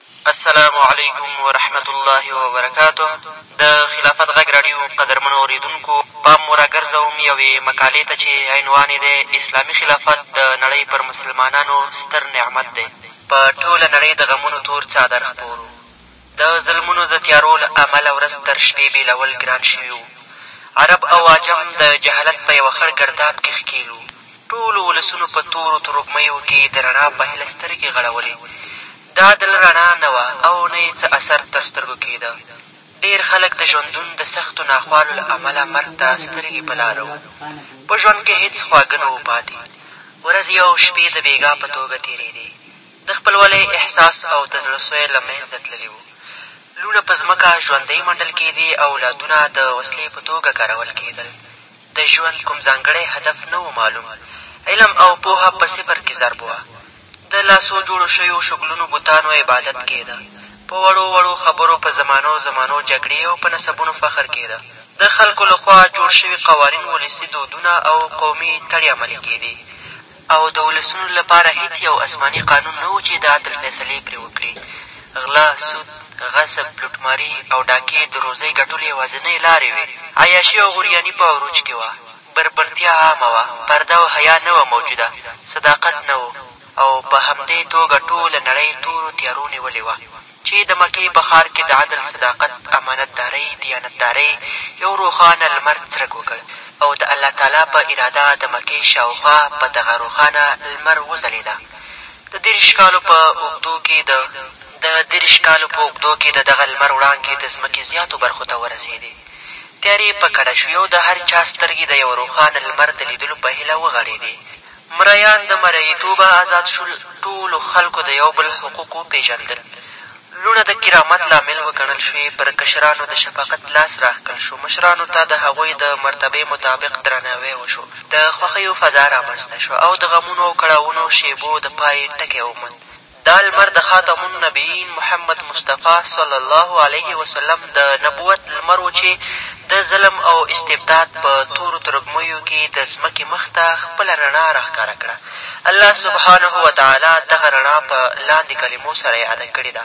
السلام علیکم ورحمة الله وبرکاته د خلافت غږ راډیو قدرمنو اورېدونکو! پام مو را ګرځوم یوې مقالې ته چې عنوان یې دی، اسلامي خلافت د نړۍ پر مسلمانانو ستر نعمت دی. په ټوله نړۍ د غمونو تور څادر خپور و، د ظلمونو د تیارو له امله ورځ تر شپې بېلول ګران شوي وو، عرب او عجم د جهالت په یوه خړ ګرداب کې ښکېل وو، ټولو ولسونو په تورو تروږمیو کې د رڼا په هیله سترګې غړولې. دا دله رڼا نه وه او نه یې څه اثر تر سترګو کېده. ډېر خلک د ژوندون د سختو ناخوالو له امله مرګ ته سترګې په لاره وو. په ژوند کې هېڅ خواږه نه وو پاتې. ورځې او شپې د بېګا په توګه تېرېدې. د خپلولۍ احساس او د زړه سوی له منځه تللي وو. لوڼه په ځمکه ژوندۍ منډل کېدې، اولادونه د وسلې په توګه کارول کېدل. د ژوند کوم ځانګړی هدف نه و معلوم، علم او پوهه په صفر کې ضرب وه، د لاسو جوړو شویو شکلونو بتانو عبادت کېده، په وړو وړو خبرو په زمانو زمانو جګړې او په نسبونو فخر کېده، د خلکو له خوا جوړ شوي قوانین ولسي دودونه او قومي تړې عملي کېدې، او د ولسونو لپاره هېڅ یو اسماني قانون نه و چې د عدل فیصلې یې پرې وکړي. غلا، سود، غصب، لوټماري او ډاکې د روزۍ ګټلو یوازینۍ لارې وې. عیاشي او غوریاني په عروج کې وه. بربرتیا عامه وه. پرده او حیا نه وه موجوده. صداقت نه و. او په همدې توګه ټوله نړۍ تورو تیارو نیولې وه. چې د مکې په ښار کې د عدل، صداقت، امانتدارۍ، دیانتدارۍ یو روښانه لمر څرک وکړ او د الله تعالی په اراده د مکې شاوخوا په دغه روښانه لمر وځلېده. د دېرش کالو په اوږدو کې د. د دېرش کالو په اوږدو کې د دغه لمر وړانګې د ځمکې زیاتو برخو ته ورسېدې، تیارې په کډه شوې او د هر چا سترګې د یوه روښانه لمر د لیدلو په هیله وغړېدې. مرئیان د مرئیتوبه ازاد شول، ټولو خلکو د یو بل حقوق وپېژندل، لوڼه د کرامت لامل وګڼل شوې، پر کشرانو د شفقت لاس راښکل شو، مشرانو ته د هغوی د مرتبې مطابق درناوی وشو، د خوښیو فضا رامنځته شوه او د غمونو او کړاوونو شېبو د پای ټکی وموند. دا لمر د خاتم النبیین محمد مصطفی صلی الله علیه وسلم د نبوت لمر و چې د ظلم او استبداد په تورو ترږمیو کې د ځمکې مخ ته خپله رڼا راښکاره کړه. الله سبحانه وتعالی دغه رڼا په لاندې کلمو سره یاده کړې ده.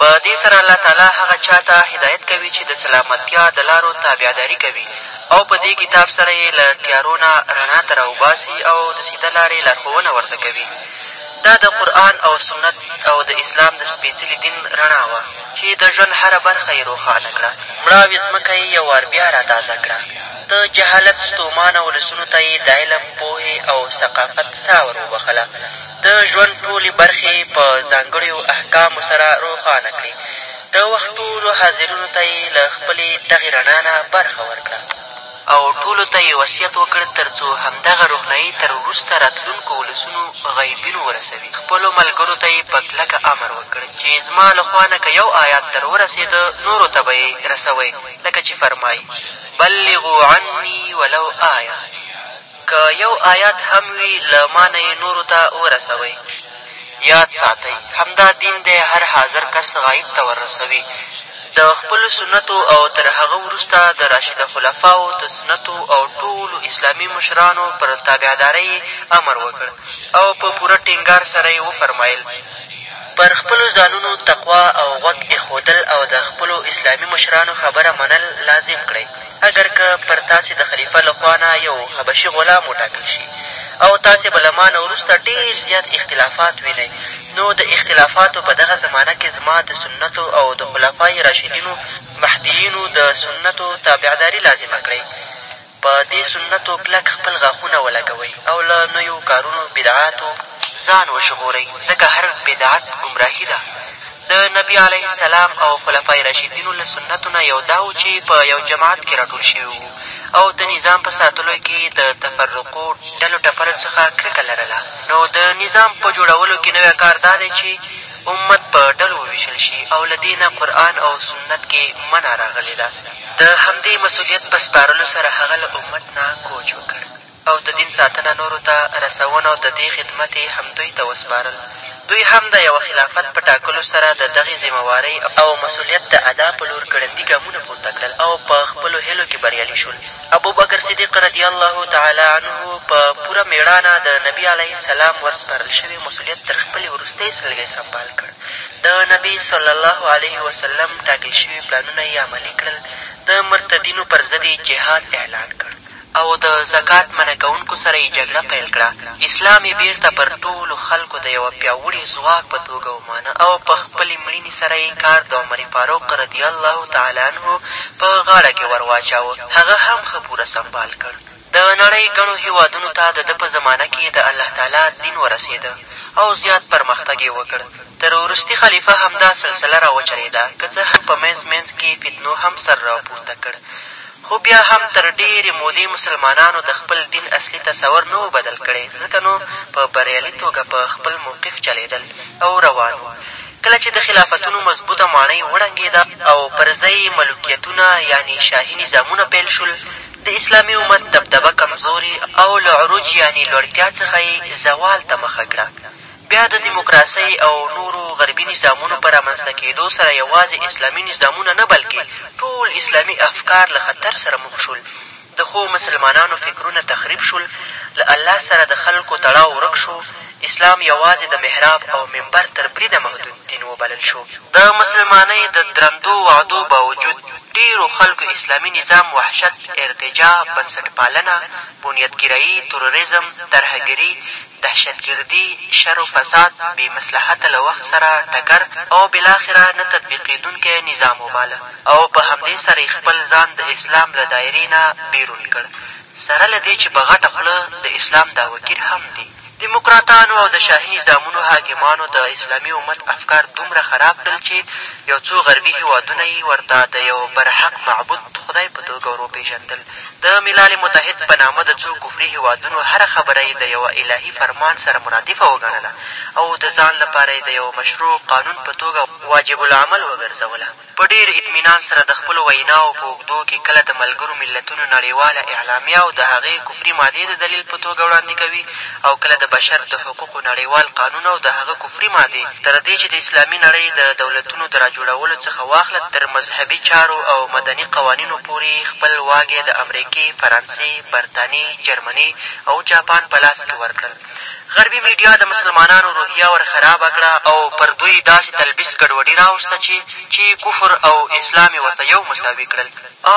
په دې سره الله تعالی هغه چا ته هدایت کوي چې د سلامتیا د لارو تابعداري کوي او په دې کتاب سره یې له تیارو نه رڼا ته راوباسي او د سیده لارې لارښوونه ورته کوي دا د قرآن او سنت او د اسلام د سپېڅلي دین رڼا وه چې د ژوند هره برخه یې روښانه کړه مړاوې ځمکه یې یو وار بیا را تازه کړه د جهالت ستومانه ولسونو ته یې د علم پوهې او ثقافت ساه ور وبخښله د ژوند ټولې برخې په ځانګړیو احکامو سره روښانه کړې، د وخت ټولو حاضرینو ته یې له خپلې دغې رڼا نه برخه ورکړه. او ټولو ته یې وصیت وکړ تر څو همدغه روښنايي تر وروسته راتلونکو ولسونو، غیبینو، ورسوي، خپلو ملګرو ته یې په کلکه امر وکړ چې زما له خوا نه که یو آیات در ورسېده نورو ته به یې رسوئ، لکه چې فرمایي، بلغوا عنی ولو آیة. که یو آیات هم وي له ما نه یې نورو ته ورسوئ. یاد ساتئ! همدا دین دی هر حاضر کس غایب ته ور رسوي. د خپلو سنتو او تر هغه وروسته د راشده خلفاوو د سنتو او ټولو اسلامي مشرانو پر تابعدارۍ یې امر وکړ او په پوره ټینګار سره یې وفرمایل، پر خپلو ځانونو تقوا او غوږ اېښودل او د خپلو اسلامي مشرانو خبره منل لازم کړئ. اګر که پر تاسې د خلیفه له خوا نه یو حبشي غلام وټاکل شي او تاسې به له ما نه وروسته ډېر زیات اختلافات وینئ، نو د اختلافاتو په دغه زمانه کې زما د سنتو او د خلفاء راشدینو، مهدیینو، د سنتو تابعداري لازمه کړئ، په دې سنتو کلک خپل غاښونه ولګوئ او له نویو کارونو، بدعاتو، ځان وژغورئ، ځکه هر بدعت ګمراهي ده. د نبي علیه السلام او خلفای راشدینو له سنتو نه یو دا و چې په یو جماعت کې راټول شوي وو او د نظام په ساتلو کې یې د تفرقو، ډلو ټپلو، څخه کرکه لرله. نو د نظام په جوړولو کې نوی کار دا دی چې امت په ډلو ووېشل شي او له دې نه قرآن او سنت کې منع راغلې ده. د همدې مسؤلیت په سپارلو سره هغه له امت نه کوچ وکړ. او د دین ساتنه نورو ته رسونه او د دې خدمت یې هم دوی ته وسپارل. دوی هم د یوه خلافت په ټاکلو سره د دغې ذمه وارۍ او مسولیت د ادا په لور ګړندي ګامونه پورته کړل او په خپلو هیلو کې بریالي شول. ابوبکر صدیق رضی الله تعالی عنه په پوره مېړانه د نبي علیه السلام ور سپارل شوی مسولیت تر خپلې وروستۍ سلګۍ سمبال کړ، د نبي صلی الله علیه وسلم ټاکل شوي پلانونه یې عملي کړل، د مرتدینو پر ضد یې جهاد اعلان کړ. او د زکات منع کوونکو سره یې جګړه پیل کړه، اسلام یې بېرته پر ټولو خلکو د یوه پیاوړي ځواک په توګه ومانه او په خپلې مړینې سره یې کار د عمر فاروق رضي الله تعالی عنه په غاړه کې ور واچاوه، هغه هم ښه پوره سمبال کړ. د نړۍ ګڼو هېوادونو ته د ده په زمانه کې د الله تعالی دین ورسېده او زیات پرمختګ یې وکړ، تر وروستي خلیفه همدا سلسله را وچلېده، که څه هم په منځ منځ کې فتنو هم سر راپورته کړ، خو بیا هم تر ډېرې مودې مسلمانانو د خپل دین اصلي تصور نه و بدل کړی، ځکه نو په بریالي توګه په خپل موقف چلېدل او روان وو. کله چې د خلافتونو مضبوطه ماڼۍ وړنګېده او پر ځای یې ملوکیتونه یعنې شاهي نظامونه پیل شول، د اسلامي امت دبدبه کمزورې او له عروج یعنې لوړتیا څخه یې زوال ته مخه کړه. بیا د دیموکراسۍ او نورو غربي نظامونو په رامنځته کېدو سره یوازې اسلامي نظامونه نه بلکې ټول اسلامي افکار له خطر سره مخ شول، د ښو مسلمانانو فکرونه تخریب شول، له الله سره د خلکو تړاو ورک شو، اسلام یوازې د محراب او منبر تر بریده محدود دین وبلل شو. د مسلمانۍ د درندو وعدو باوجود ډېرو خلکو اسلامي نظام وحشت، ارتجاع، بنسټپالنه، بنیادګرایي، تروریزم، ترهګري، دهشتګردي، شر و فساد، بې مصلحته له وخت سره ټکر او بالاخره نه تطبیقېدونکی نظام وباله او په همدې سره یې خپل ځان د اسلام له دایرې نه بېرون کړ، سره له دې چې په غټه خوله د اسلام دعوهګیر هم دي. دیموکراتانو او د شاهي نظامونو حاکمانو د اسلامي امت افکار دومره خراب کړل چې یو څو غربي هېوادونه یې ورته د یو برحق معبود، خدای، په توګه وروپېژندل. د ملال متحد په نامه د څو کفري هېوادونو هره خبره یې د یوه الهي فرمان سره مرادفه وګڼله او د ځان لپاره یې د یوه مشروع قانون په توګه واجب العمل وګرځوله. په ډېر اطمینان سره د خپلو ویناوو په اوږدو کې کله د ملګرو ملتونو نړېواله اعلامیه او د هغې کفري مادې د دلیل په توګه وړاندې کوي او کله د بشر د حقوقو نړیوال قانون او د هغه کفري مادې تر دې چې د اسلامي نړۍ د دولتونو د راجوړولو څخه واخله تر مذهبي چارو او مدني قوانینو پورې خپل واګې د امریکې، فرانسې، برتانې، جرمنې او جاپان په لاس کې ورکړل. غربي میډیا د مسلمانانو روحیه ور خرابه کړه او پر دوی داسې تلبیس ګډوډي راوسته چې چې کفر او اسلام یې ورته یو مساوي کړل.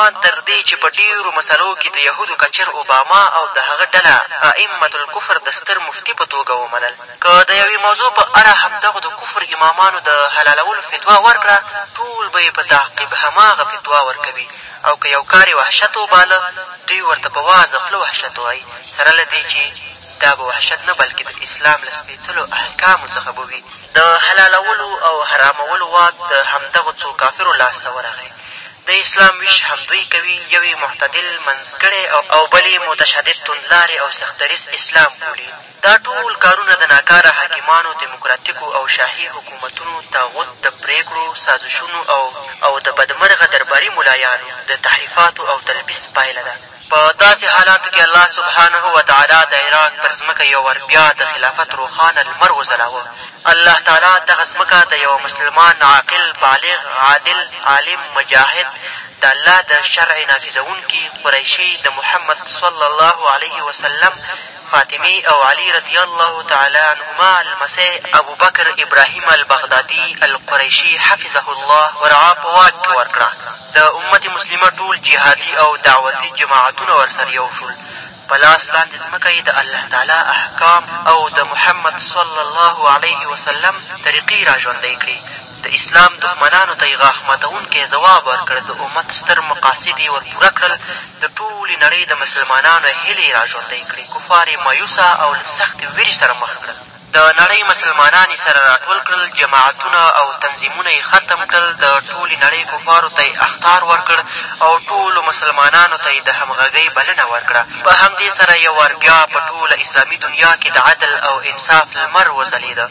آن تر دې چې په ډېرو مسلو کې د یهودو کچر اوباما او د هغه ډله ائمة الکفر د ستر مفتي په توګه ومنل. که د یوې موضوع په اړه همدغو د کفر امامانو د حلالولو فتوا ورکړه، ټول به یې په تعقیب هماغه فتوا ورکوي او که یو کار یې وحشت وباله، دوی ورته په وازه خوله وحشت وايي، سره له دې چې دا به وحشت نه بلکې د اسلام له سپېڅلو احکامو څخه به وي. د حلالولو او حرامولو واک د همدغو څو کافرو لاس ته ورغی. د اسلام ویش همدوی کوي، یو یې معتدل، منځګړی او بل یې متشدد، توندلاری او سخت دریځ اسلام بولي. دا ټول کارونه د ناکاره حاکمانو، دموکراتیکو او شاهي حکومتونو، طاغوت د پرېکړو، سازشونو او د بدمرغه درباري ملایانو د تحریفاتو او تلبیس پایله ده. په داسې حالاتو کې الله سبحانه وتعالی د عراق پر ځمکه یو وار بیا د خلافت روښانه لمر وځلاوه. الله تعالی دغه ځمکه د یوه مسلمان، عاقل، بالغ، عادل، عالم، مجاهد، د الله د شرع نافذوونکي، قریشي، د محمد صلی الله علیه وسلم، فاطمې او علي رضي الله تعالی عنهما لمسی ابوبکر ابراهیم البغدادي القریشي حفظه الله ورعا په واک کې ورکړه. د امت مسلمه ټول جهادي او دعوتي جماعتونه ورسره یو شول، په لاس لاندې ځمکه یې د الله تعالی احکام او د محمد صلی الله علیه وسلم طریقې را ژوندۍ کړې، د اسلام دښمنانو ته یې غاښ ماتوونکی ځواب ورکړ، د امت ستر مقاصد یې ور پوره کړل، د ټولې نړۍ د مسلمانانو هیلې یې را ژوندۍ کړې، کفار یې مایوسه او له سختې وېرې سره مخ کړل. د نړۍ مسلمانان یې سره راټول کړل، جماعتونه او تنظیمونه یې ختم کړل، د ټولې نړۍ کفارو ته یې اخطار ورکړ او ټولو مسلمانانو ته یې د همغږۍ بلنه ورکړه، په همدې سره یو وار بیا په ټوله اسلامي دنیا کې د عدل او انصاف لمر وځلېده،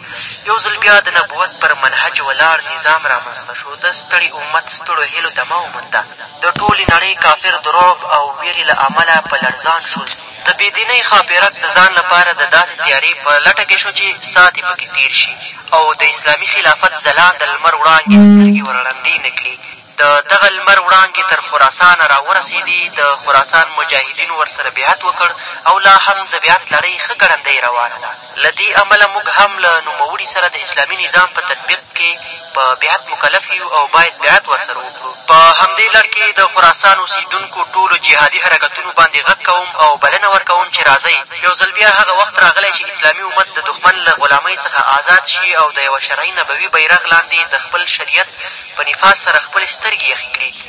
یو ځل بیا د نبوت پر منهج ولاړ نظام رامنځته شو، د ستړي امت ستړو هیلو دمه ومونده، د ټولې نړۍ کافر د رعب او وېرې له امله په لړزان شول، د بې دینۍ ښاپېرک د ځان لپاره د داسې تیارې په لټه کې شو چې ساعت یې په کې تېر شي او د اسلامي خلافت ځلانده لمر وړانګې سترګې ور ړندې نه کړي. د دغه لمر وړانګې تر خراسانه را ورسېدې، د خراسان مجاهدینو ورسره بیعت وکړ او لا هم د بیعت لړۍ ښه ګړندۍ روانه ده. له دې امله موږ هم له نوموړي سره د اسلامي نظام په تطبیق کې په بیعت مکلف یو او باید بیعت ورسره وکړو. په همدې لړ کې د خراسان اوسېدونکو ټولو جهادي حرکتونو باندې غږ کوم او بلنه ورکوم چې راځئ یو ځل بیا هغه وخت راغلی چې اسلامي امت د دښمن له غلامۍ څخه ازاد شي او د یوه شرعي نبوي بیرغ لاندې د خپل شریعت په نفاذ سره خپلې سترګې یخې کړي.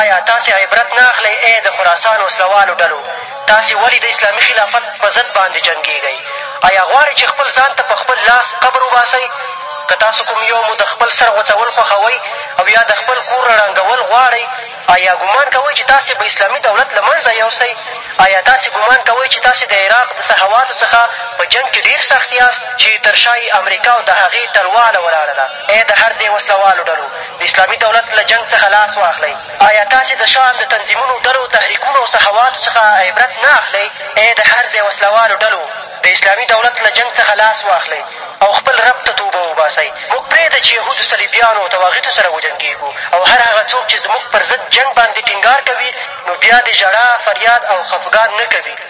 آیا تاسې عبرت نه اخلئ ای د خراسان وسله والو ډلو؟ تاسې ولې د اسلامي خلافت په ضد باندې جنګېږئ؟ آیا غواړئ چې خپل ځان ته په خپل لاس قبر وباسئ؟ که تاسو کوم یو مو د خپل سر غوڅول خوښوئ او یا د خپل کور ړړنګول غواړئ، آیا ګومان کوئ چې تاسې به اسلامي دولت له منځه یوسئ؟ آیا تاسې ګومان کوئ چې تاسې د عراق د صحواتو څخه په جنګ کې ډېر سخت یاست؟ چې تر شا یې امریکا او د هغې ټلواله ولاړه ده. ای د هر دې وسله والو ډلو د اسلامي دولت له جنګ څخه لاس واخلئ! ایا تاسې د شاه د تنظیمونو، ډلو، تحریکونو او صحواتو څخه عبرت نه اخلئ؟ ای د هر دې وسله والو ډلو د اسلامي دولت له جنګ څخه لاس واخلئ او خپل رب ته توبه وباسئ! موږ پرېږدئ چې یهودو، صلیبیانو او طواغیتو سره وجنګېږو او هر هغه څوک چې زموږ پر ضد جنګ باندې ټینګار کوي نو بیا دې ژړا، فریاد او خفګان نه کوي.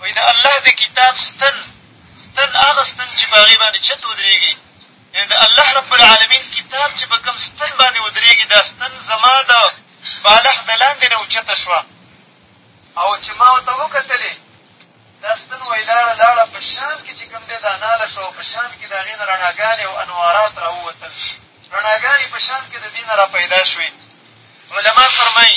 وایي د الله د کتاب ستن، ستن هغه ستن چې په هغې باندې چت ودرېږي، یعنې د الله رب العالمین کتاب چې په کوم ستن باندې ودرېږي، دا ستن زما د بالښت د لاندې نه اوچته شوه او چې ما ورته وکتلې، دا ستن وایي لاړه لاړه په شام کې چې کوم دی دا ناله شوه او په شام کې د هغې نه رڼاګانې او انوارات را ووتل، رڼاګانې په شام کې د دې نه را پیدا شوې. علما فرمایي.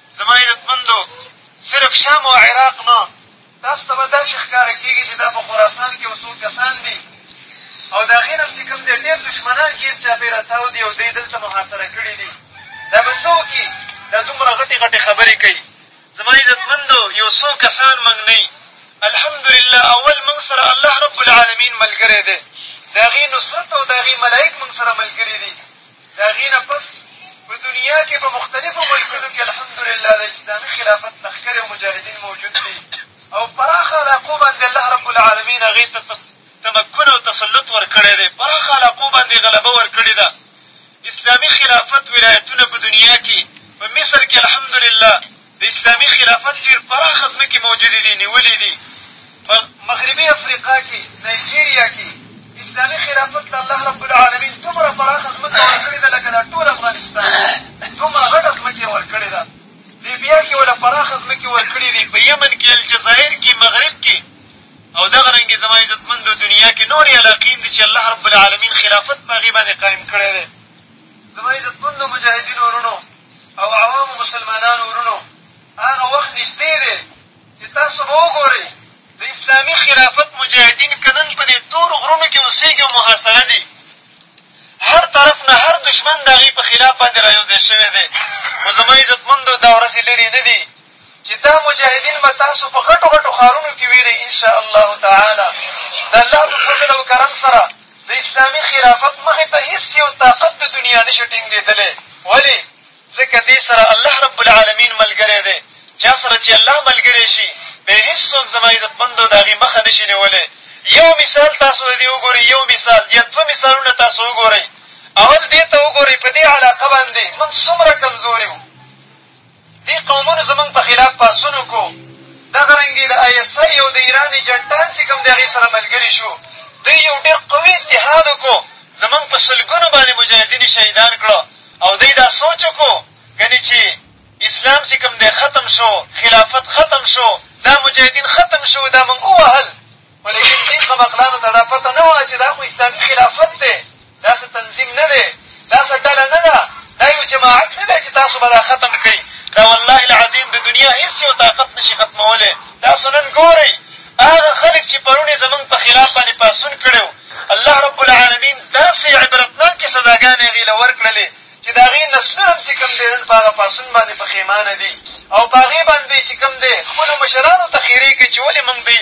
زما عزتمندو! صرف شام او عراق نه، تاسو ته به داسې ښکاره کېږي چې دا په خراسان کې یو څو کسان دي او د هغې نه هم چې کوم دی ډېر دښمنان ګېر چاپېره تاو دي او دی یې دلته محاصره کړي دي. دا به څه وکړي؟ دا دومره غټې غټې خبرې کوي. زما عزتمندو! یو څو کسان موږ نه یي. الحمدلله اول موږ سره الله رب العالمین ملګری دی، د هغې نصرت او د هغې ملایک موږ سره ملګري دي. د هغې نه پس په دنیا کښې په مختلفو ملکونو کښې الحمدلله د اسلامي خلافت لښکر او مجاهدین موجود دي او پراخه علاقو باندې الله رب العالمین هغې ته تمکن او تسلط ورکړی دی پراخه علاقو باندې غلبه ورکړې ده اسلامي خلافت ولایتونه په دنیا کښې په مصر کښې الحمدلله د اسلامي خلافت ډېر پراخه ځمکې موجودې دي، نیولې دي. په مغربي افریقا کې، نایجیریا کې، اسلامي خلافت ته الله رب العالمین دومره پراخه ځمکه ورکړې ده، لکه دا ټول افغانستان، دومره غټه ځمکه یې ورکړې ده. لیبیا کې ورله پراخه ځمکې ورکړې دي، په یمن کې، الجزایر کې، مغرب کې او دغه رنګې زما عزتمندو دنیا کې نورې علاقې هم دي چې الله رب العالمین خلافت په هغې باندې قایم کړی دی. زما عزتمندو مجاهدینو وروڼو! او عوامو مسلمانانو وروڼو! هغه وخت نږدې دی چې تاسو به وګورئ، د اسلامي خلافت مجاهدین که نن په دې تورو غرونو کې اوسېږي او محاصره دي، هر طرف نه هر دښمن د هغوی په خلاف باندې را یو ځای شوی دی، خو زما عزتمندو دا ورځې لرې نه دي. چې دا مجاهدین به تاسو په غټو غټو ښارونو کښې وینئ ان شاء الله تعالی د الله په فضل او کرم سره د اسلامي خلافت مخې ته هېڅ یو طاقت د دنیا نه شي ټینګېدلی ولې ځکه دې سره الله رب العالمین ملګری دی چا سره چې الله ملګری شي بیا یې هېڅوک زما عزتمندو د هغې مخه نه شي نیولی یو مثال تاسو د دې وګورئ یو مثال یا دوه مثالونه تاسو وګورئ اول دې ته وګورئ په دې علاقه باندې موږ څومره کمزوري وو دې قومونو زمونږ په خلاف پاڅون وکړو دغه رنګې د آی اس آی او د ایران ایجنټان چې کوم د هغې سره ملګري شو دوی یو ډېر قوي اتحاد وکړو زمونږ په سلګونو باندې مجاهدین یې شهیدان کړو او دوی دا سوچ وکړو ګنې چې اسلام چې کوم دی ختم شو خلافت ختم شو دا مجاهدین ختم شو دا مونږ ووهل خو لېکن دې خمقلانو ته دا پته نه وه چې دا خو اسلامي خلافت دی، داسې تنظیم نه دی، داسې ډله نه ده، دا یو جماعت نه دی چې تاسو به دا ختم کړئ، دا والله العظیم د دنیا هېڅ یو طاقت نه شي ختمولی، تاسو نن ګورئ هغه خلک چې پرون یې زمونږ په خلاف باندې پاڅون کړی و، الله رب العالمین داسې عبرتناکې سزاګانې هغوی له ورکړلې چې د هغوی نسلونه هم چې کوم دی نن په هغه پاڅون باندې پښېمانه دي او په هغې باندې به یې چې کوم دی خپلو مشرانو ته ښېرې کوي چې ولې مونږ دوی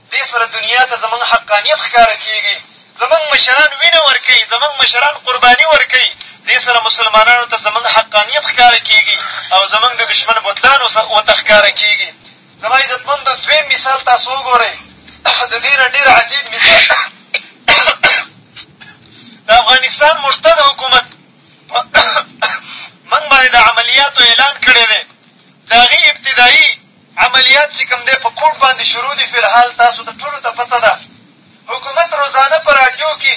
دې سره دنیا ته زموږ حقانیت ښکاره کېږي، زموږ مشران وینه ورکوي، زموږ مشران قرباني ورکوي، دې سره مسلمانانو ته زموږ حقانیت ښکاره کېږي او زموږ د دښمن بتلان ورته ښکاره کېږي. زما عزتمندو! دویم مثال تاسو وګورئ، د دې نه ډېر عجیب مثال د افغانستان مرتد حکومت په موږ باندې د عملیاتو اعلان کړی دی، د هغې ابتدايي عملیات چې کوم دی په کوټ باندې شروع دي فلحال تاسو ته ټولو ته پته ده حکومت روزانه په راډیو کښې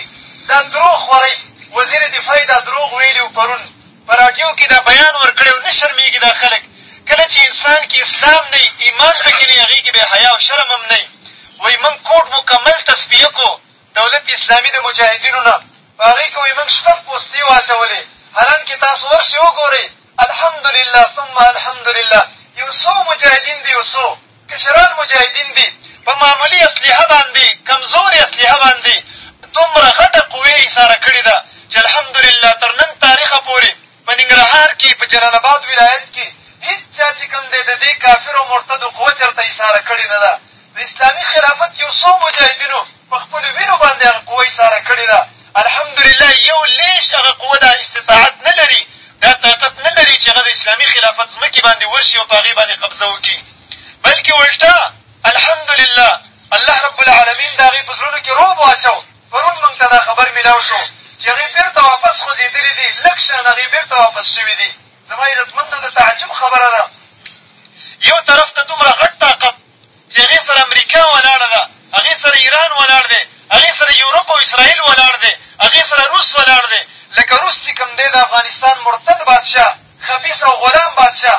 دا دروغ خورئ وزیر دفاع یې دا دروغ ویلي وو پرون په راډیو کښې دا بیان ورکړی او نه شرمېږي دا خلک کله چې انسان کې اسلام نه وي ایمان په کښې نه وي هغې کښې بیا حیا او شرم هم نه وي وایي موږ کوټ مکمل تصفیه کړو دولت اسلامي د مجاهدينو نه په هغې کې وایي موږ شپږ پوستې واچولې حالانکه تاسو ورشئ وګورئ الحمدلله ثم الحمدلله یو څو مجاهدین دي یو څو کشران مجاهدین دي په معمولي اسلحه باندې کمزورې اسلحه باندې دومره غټه قوه یې ایساره کړې ده چې الحمدلله تر نن تاریخه پورې په ننګرهار کې په جلال اباد ولایت کې هیڅ چا چې کوم دی د دې کافرو او مرتدو قوه چرته ایساره کړې نه ده د اسلامي خلافت یو څو مجاهدینو په خپلو وینو باندې هغه قوه ایساره کړې ده الحمدلله یو لېش هغه قوه دا استطاعت نه لري دا طاقت نه لري چې هغه د اسلامي خلافت ځمکې باندې ورشي او په هغې باندې قبضه وکړي بلکې الټا الحمدلله الله رب العالمین د هغې په زړونو کې رعب واچو پرون موږ ته دا خبر مېلاو شو چې هغوی بېرته واپس خوځېدلي دي، لږ شیان هغوی بېرته واپس شوي دي. زما عزتمن ته د تعجب خبره ده، یو طرف ته دومره غټ طاقت چې هغې سره امریکا ولاړه ده، هغې سره ایران ولاړ دی، هغې سره یورپ او اسراییل ولاړ دی، هغې سره روس ولاړ دی، لکه روس چې کوم دی د افغانستان مرتد بادشاه، خبیث او غلام بادشاه،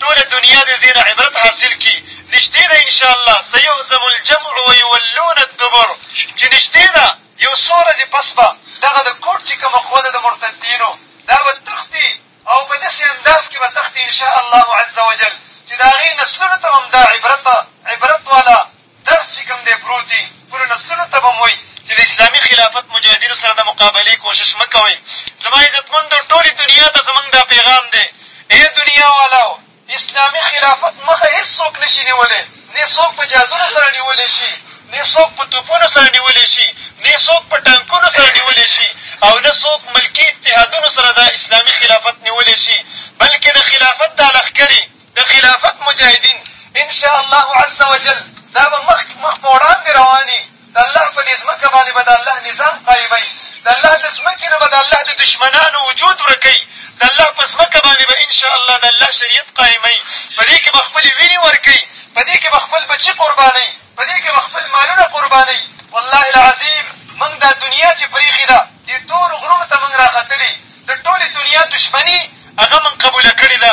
ټوله دنیا دې ځېنه عبرت حاصل کړي نږدې ده ان شاء الله سیهزم الجمع ویولون الدبر چې نږدې ده یو څو ورځې پس به دغه د کوټ چې کومه خو ده د مرتدینو دا به تښتي او په داسې انداز کښې به تښتي ان شاء الله عز وجل چې د هغې نسلونو ته به هم دا عبرت عبرت والا درس چې کوم دی پروت وي، خپلو نفسونو ته به هم وایي چې د اسلامي خلافت مجاهدینو سره د مقابلې کوشش مه کوئ. زما عزتمندو! ټولې دنیا ته زمونږ دا پیغام دی، ای دنیا والاو! اسلامي خلافت مخه هېڅ څوک نه شي نیولی، نه یې څوک په جازونو سره نیولی شي، نه یې څوک په توپونو سره نیولی شي، نه یې څوک په ټانکونو سره نیولی شي او نه څوک ملکي اتحادونو سره دا اسلامي خلافت نیولی شي، بلکې د خلافت دا لښکرې، د خلافت مجاهدین ان شاء الله عز وجل دا به مخ مخ په وړاندې روان وي د الله په دې ځمکه باندې به د الله نظام قایموي د الله د ځمکې نه به د الله د دشمنانو وجود ورکوي د الله په ځمکه باندې به ان شاء الله د الله شریعت قایموي په دې کښې به خپلې وینې ورکوي په دې کښې به خپل بچي قربانوي په دې کښې به خپل مالونه قربانوي والله العظیم موږ دا دنیا چې پرېښې ده دې تورو غرونو ته موږ راختلي د ټولې دنیا دشمني هغه موږ قبوله کړې ده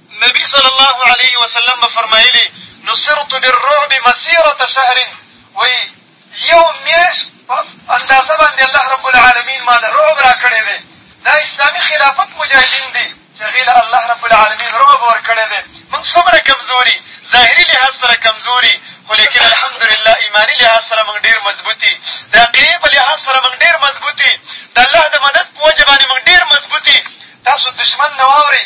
نبي صلی الله علیه وسلم به فرمایلي، نصرت بالرعب مسیرة شهر وایي، یو میاشت په اندازه باندې الله رب العالمین ما له رعب را کړی دی. دا اسلامي خلافت مجاهدین دي چې هغې له الله رب العالمین رعب ورکړی دی. موږ څومره کمزوري، ظاهري لحاظ سره کمزوري، خو لیکن الحمدلله ایماني لحاظ سره موږ ډېر مضبوط یي، د عقیدې په لحاظ سره موږ ډېر مضبوط یي، د الله د مدد په وجه باندې موږ ډېر مضبوط یي. تاسو دښمن نه واورئ،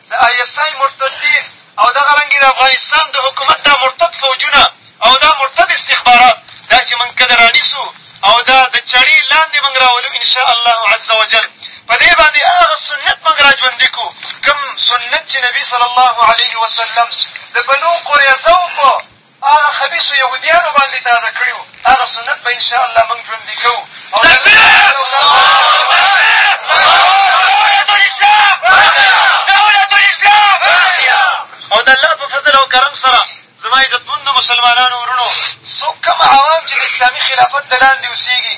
د آی اس آی مرتدین او دغه رنګې د افغانستان د حکومت دا مرتد فوجونه او دا مرتد استخبارات دا چې مونږ کله رانیسو او دا د چړې لاندې مونږ راولو ان شاء الله عز وجل په دې باندې هغه سنت مونږ را ژوندي کړو کوم سنت چې نبي صلی الله علیه وسلم د بنو قریظو په هغه خبیثو یهودیانو باندې تازه کړي وو هغه سنت به انشاالله موږ ژوندي کوو او د الله په فضل او کرم سره زما عزتمندو مسلمانانو وروڼو څوک کوم عوام چې د اسلامي خلافت د لاندې اوسېږي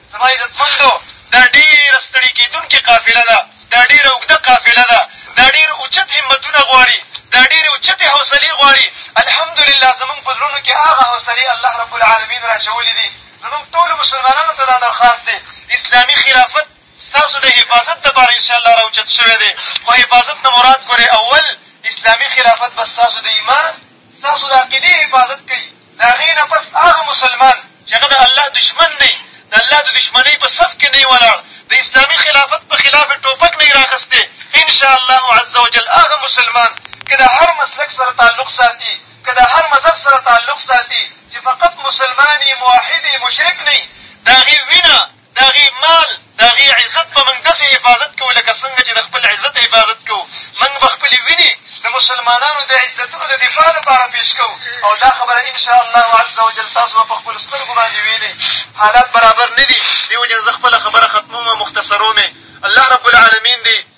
زما عزتمندو! دا ډېره ستړې کېدونکې قافله ده، دا ډېره اوږده قافله ده، دا ډېر اوچت همتونه غواړي، دا ډېرې اوچتې حوصلې غواړي. الحمدلله زمونږ په زړونو کې هغه حوصلې الله رب العالمين را اچولې دي. زمونږ ټولو مسلمانانو ته دا درخواست دی، اسلامي خلافت ستاسو د حفاظت لپاره ان شاءالله را اوچت شوی دی، خو حفاظت نه مراد ګورئ اول اسلامي خلافت به ستاسو د ايمان، ستاسو د عقیدې حفاظت کوي، د هغې نه پس هغه مسلمان چې هغه د الله دښمن نه يي، د الله د دښمنۍ په صف کې نه يي ولاړ، د اسلامي خلافت په خلاف يې ټوپک نه يي راخستی، ان شاء الله عزوجل هغه مسلمان که د هر مسلک سره تعلق ساتي، که د هر مذهب سره تعلق ساتي، چې فقط مسلمان يي، موحد يي، مشرک نه يي، د هغې وینه. د هغې مال، د هغې عزت به مونږ داسې حفاظت کوو لکه څنګه چې د خپل عزت حفاظت کوو. مونږ به خپلې وینې د مسلمانانو د عزتونو د دفاع لپاره پېش کوو او دا خبره ان شاء الله عزوجل تاسو به په خپلو سترګو باندې وینئ. حالات برابر نه دي، دې وجې نه زه خپله خبره ختموم او مختصروم یې. الله رب العالمین دې.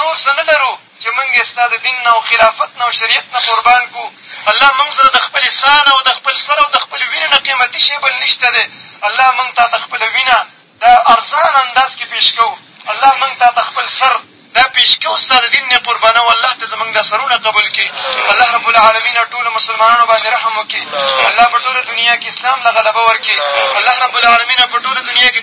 نور څه نه لرو چې موږ یې ستا د دین نه او خلافت نه او شریعت نه قربان کړو الله موږ سره د خپلې سا نه او د خپل سر او د خپلې وینې نه قېمتي شی بل نشته دی الله موږ تا ته خپله وینه د ارزان انداز کې پېش کوو الله موږ تا ته خپل سر دا پېش کوو ستا د دین نه قربانو الله ته زموږ دا سرونه قبول کړي الله رب العالمین ټولو مسلمانانو باندې رحم وکړي الله په ټوله دنیا کې اسلام له غلبه ورکړي الله رب العالمین په ټوله دنیا کې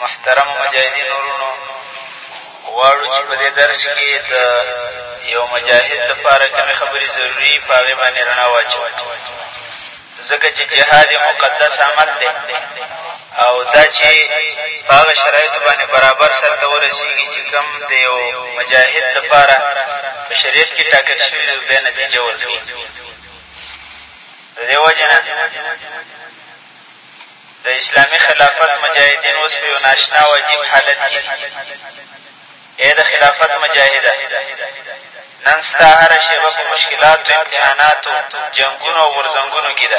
محترمو مجاهدینو وروڼو! غواړو چې په دې درس کې د یو مجاهد لپاره کومې خبرې ضروري په هغې باندې رڼا واچوو. ځکه چې جهاد یې مقدس عمل دی او دا چې په هغه شرایطو باندې برابر سر ته ورسېږي چې کوم د یو مجاهد لپاره په شریعت کې ټاکل شوي نو بیا نتیجه ورکوي. د دې وجې نه د اسلامي خلافت مجاهدین اوس په یو ناشنا او عجیب حالت کې دي. ای د خلافت مجاهده! نن ستا هره شېبه په مشکلاتو، امتحاناتو، جنګونو او غورځنګونو کې ده.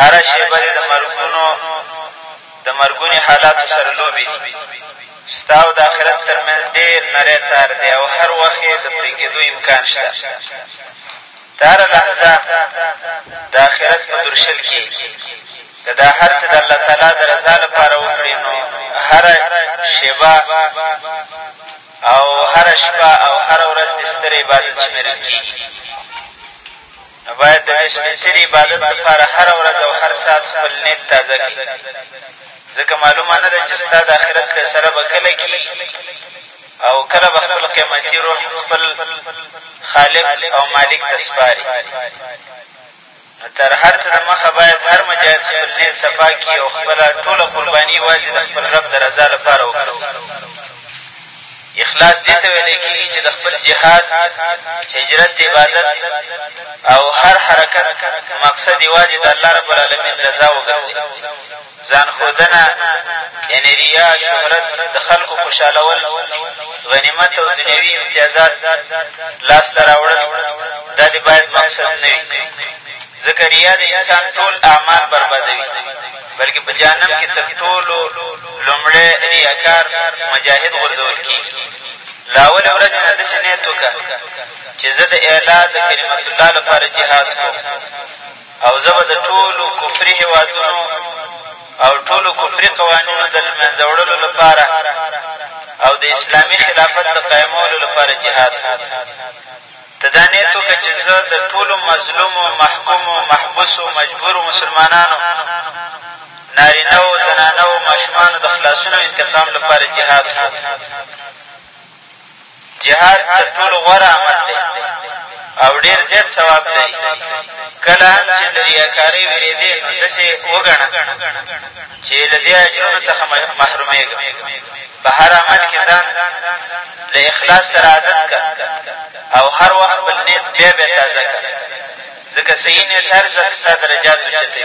هره شېبه دې د مرګونو د مرګوني حالاتو سره لوبې دي. ستا او د آخرت تر منځ ډېر نری تار دی او هر وخت یې د پرې کېدو امکان شته. داره لحظه د اخرت په درشل کې که دا هر څه د الله تعالی د رضا لپاره وکړې نو هره شېبه او هره شپه او هره ورځ د ستر عبادت شمېرل کېږي نو باید د دې سپېڅلي عبادت لپاره هره ورځ او هر ساعت خپل نیت تازه کړي ځکه معلومه نه ده چې ستا د اخرت فیصله به کله کېږي او کله به خپل قیمتي روح خپل خالق او مالک ته سپاري، نو تر هر څه د مخه باید هر مجاهد خپل نیت صفا کړي او خپله ټوله قرباني یوازې د خپل رب د رضا لپاره وکړي. اخلاص دې ته ویلی کېږي چې د خپل جهاد، هجرت، عبادت او هر حرکت مقصد یوازې د الله رب العالمین رضا وګرځي. ځانښودنه، یعنې ریا، شهرت، د خلکو خوشحالول، غنیمت او دنیوي امتیازات لاس ته راوړل، دا دې باید مقصد نه وي، ځکه ریا د انسان ټول اعمال بربادوي، بلکې په جهنم کې تر ټولو لومړی ریاکار مجاهد غورځول کېږي. له اولې ورځې نه داسې نیت وکړه چې زه د اعلا د کلمت الله لپاره جهاد کوم. او زه به د ټولو کفري هېوادونو او ټولو کفري قوانینو د له منځه وړلو لپاره او د اسلامي خلافت د قایمولو لپاره جهاد ته دا نیت وکړه چې زه د ټولو مظلومو محکومو محبوسو مجبورو مسلمانانو نارینه و زنانه و ماشومانو د خلاصون او انتقام لپاره جهاد کړم جهاد تر ټولو غوره عمل دی او ډېر زیات ثواب لري. کله هم چې له ریاکارۍ وېرېدې، نو داسې وګڼه چې له دې اجرونو څخه محرومېږم. په هر عمل کې ځان له اخلاص سره عادت کړه او هر وخت خپل نیت بیا بیا تازه کړه، ځکه صحیح نیت هر ځل ستا درجات اوچتوي.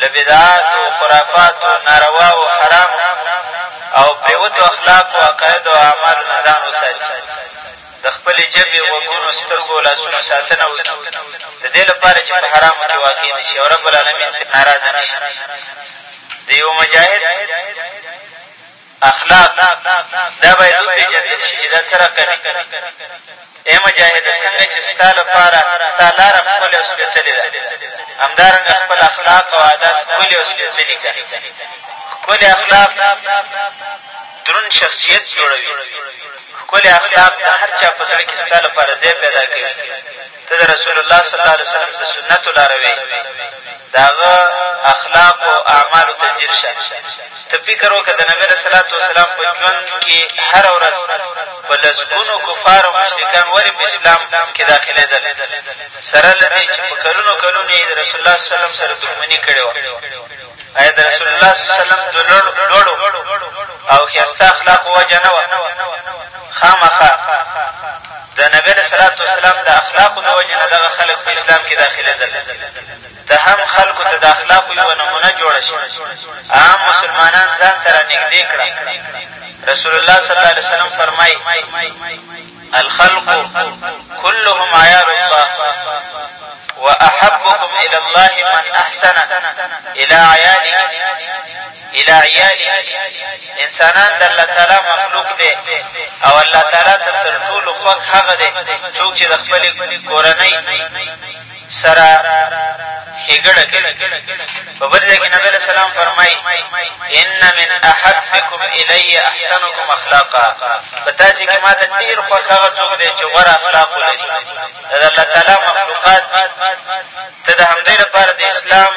له بدعاتو، خرافاتو، نارواو، حرامو او پرېوتو اخلاقو، عقایدو او اعمالو نه ځان وساتي، د خپلې ژبې، غوږونو، سترګو او لاسونو ساتنه وکړي، د دې لپاره چې په حرامو کې واقع نه شي او رب العلمين ترې ناراضه نه شي. د يوه مجاهد. اخلاق دا باید وپېژندل شي چې دا څه رقمي ای مجاهده څنګه چې ستا لپاره ستا لاره ښکلې او سپېڅلې ده همدارنګه خپل اخلاق او عادات ښکلي او سپېڅلي کړه ښکلي اخلاق دروند شخصیت جوړوي ښکلي اخلاق د هر چا په زړه کښې ستا لپاره ځای پیدا کوي ته د رسول الله صلی الله علیه وسلم د سنتو لاروی د هغه اخلاقو او اعمالو ته ځیر شه ته فکر وکړه د نبي علیه صلات وسلام په ژوند کې هره ورځ په لسګونو کفار او مشرکان ولې په اسلام کې داخلېدل سره له دې چې په کلونو کلونو یې د رسول الله صلی وسلم سره دښمني کړې وه ایا د رسول الله صلی الله علیه وسلم د لوړو او ښایسته اخلاقو وجه نه وه خامخا د نبي علیه صلات وسلام د اخلاقو د وجې نه دغه خلک په اسلام کښې داخلېدل ته هم خلکو ته د اخلاقو یوه نمونه جوړه شي عام مسلمانان ځان ته را نږدې کړه رسول الله صلی الله علیه وسلم فرمایي الخلق كلهم عيال الله وأحبكم إلى الله من أحسن إلى عياله إلى عياله انسانان د الله تعالی مخلوق دی او الله تعالی ته تر ټولو خوښ هغه دی څوک چې د خپلې کورنۍ سره ښېګړه کوي په بل ځای کښې نبي علیه السلام فرمایي ان من احبکم الی احسنکم اخلاقا په تاسې کښې ما ته ډېر خوښ هغه څوک دی چې غوره اخلاق ولري دا د الله تعالی مخلوقات دي ته د همدې لپاره د اسلام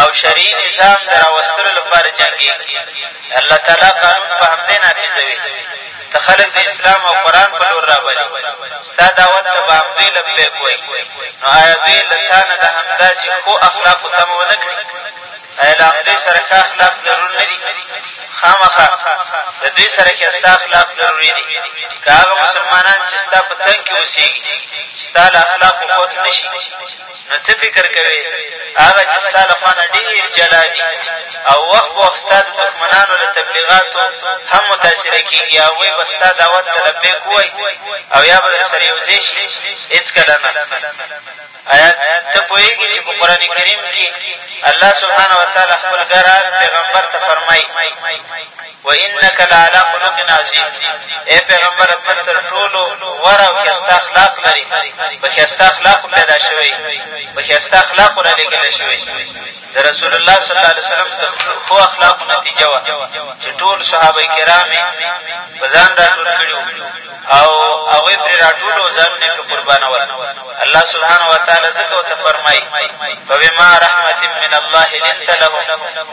او شرعي نظام د راوستلو لپاره جنګېږي الله تعالی قانون په همدې نافظوي ته خلک د اسلام او قرآن په لور رابلې، ستا دعوت ته به همدوی لبیک وایي، نو ایا دوی له تا نه د همداسې ښو اخلاقو تمه ونه کړي؟ ایا له همدوی سره ښه اخلاق ضرور نه دي؟ خامخا له دوی سره که ستا اخلاق ضروري دي، که هغه مسلمانان چې ستا په څنګ کې اوسېږي ستا له اخلاقو خوښ نه شي، نو څه فکر کوې هغه چې ستا له خوا نه ډېر جلا دي او وخت په وخت ستا د دښمنانو له تبلیغاتو هم متاثره کېږي هغوی به ستا دعوت ته لبیک ووایي او یا به در سره یو ځای شي هېڅکله نه آیا ته پوهېږې چې په قرآن کریم کې الله سبحانه وتعالی خپل ګران پیغمبر ته فرمایي وانک لعلی خلق عظیم ای پیغمبره ته تر ټولو غوره او ښایسته اخلاق لرې په ښایسته اخلاقو پیدا شوی په ښایسته اخلاقو رالېږلی شوی د رسول الله صلی الله علیه وسلم د ښو اخلاقو نتیجه وه چې ټول صحابه کرام یې په ځان راټول کړي او هغوی پرې راټول او ځانونه یې پرې قربانول الله سبحانه وتعالی ځکه ورته فرمایي فبما رحمت من الله لنت لهم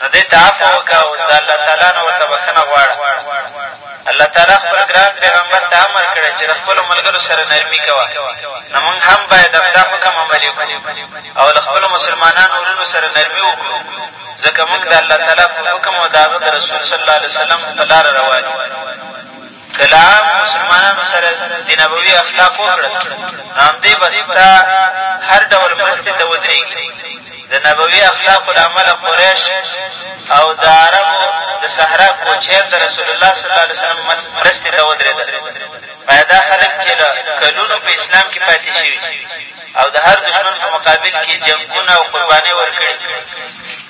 نو دی ته عفو وکړه او د الله تعالی نه ورته بښنه غواړه. الله تعالی خپل ګران پېغمبر ته امر کړی چې د خپلو ملګرو سره نرمي کوه، نو موږ هم باید همدا حکم عملي کړو او له خپلو مسلمانانو وروڼو سره نرمي وکړو، ځکه موږ د الله تعالی په حکم او د هغه د رسول صلی الله علیه وسلم په لاره روان یو. که له عام مسلمانانو سره د نبوي اخلاق وکړل، نو همدې بسته هر ډول مرستې ته ودرېږي. د نبوي اخلاقو له امله قریش او د عربو د صحرا کوچیان د رسول الله صلی الله علیه وسلم مرستې ته ودرېدل. ایا دا خلک چې له کلونو په اسلام کې پاتې شوي او د هر دښمن په مقابل کې جنګونه او قربانۍ ورکړي،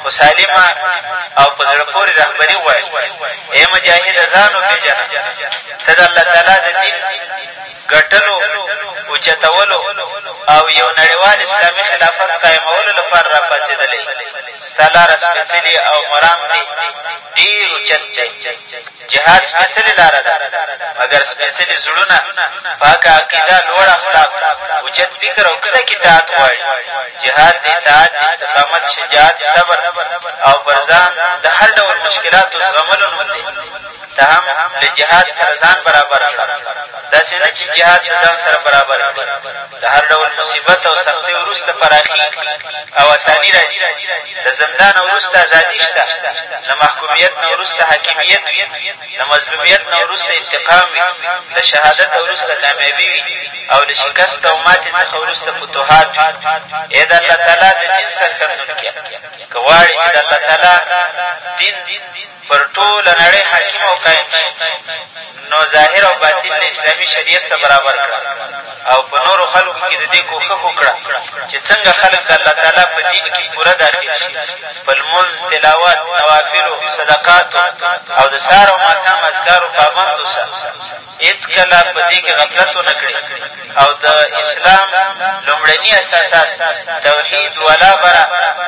خو سالمه او په زړه پورې رهبري غواړي. ای مجاهده! ځان وپېژنه، ته د الله تعالی د دین ګټلو، اوچتولو او یو نړیوال اسلامي خلافت قایمولو لپاره راپاڅېدلی یې، ستا لاره سپېڅلې او مرام دې ډېر اوچت دی. جهاد سپېڅلې لاره ده، مګر سپېڅلي زړونه، پاکه عقیده، لوړ اخلاق، اوچت فکر او کلک اطاعت غواړي. جهاد د اطاعت، استقامت، شجاعت، صبر او پر ځان د هر ډول مشکلاتو زغملو نوم دی. ته هم له جهاد سره ځان برابر کړه، داسې نه چې جهاد له ځان سره برابر کړې. د هر ډول مصیبت او سختۍ وروسته فراخي او اساني را ځي، له زندانه وروسته ازادي شته، له محکومیت نه وروسته حاکمیت وي، له مظلومیت نه وروسته انتقام وي، له شهادته وروسته کامیابي وي او له شکست او ماتې څخه وروسته فتوحات وي. ای د الله تعالی د دین سرښندونکیه! که غواړې چې د الله تعالی دین پر ټوله نړۍ حاکم او قایم شي، نو ظاهر او باطن له اسلامي شریعت سره برابر کړه او په نورو خلکو کې د دې کوښښ وکړه چې څنګه خلک د الله تعالی په دین کې پوره داخل شي، په لمونځ، تلاوت، نوافلو، صدقاتو او د سهار او ماښام اذکارو پابند اوسه. هېڅکله په دې کښې غفلت ونه کړي او د اسلام لومړني اساسات توحید ولا برا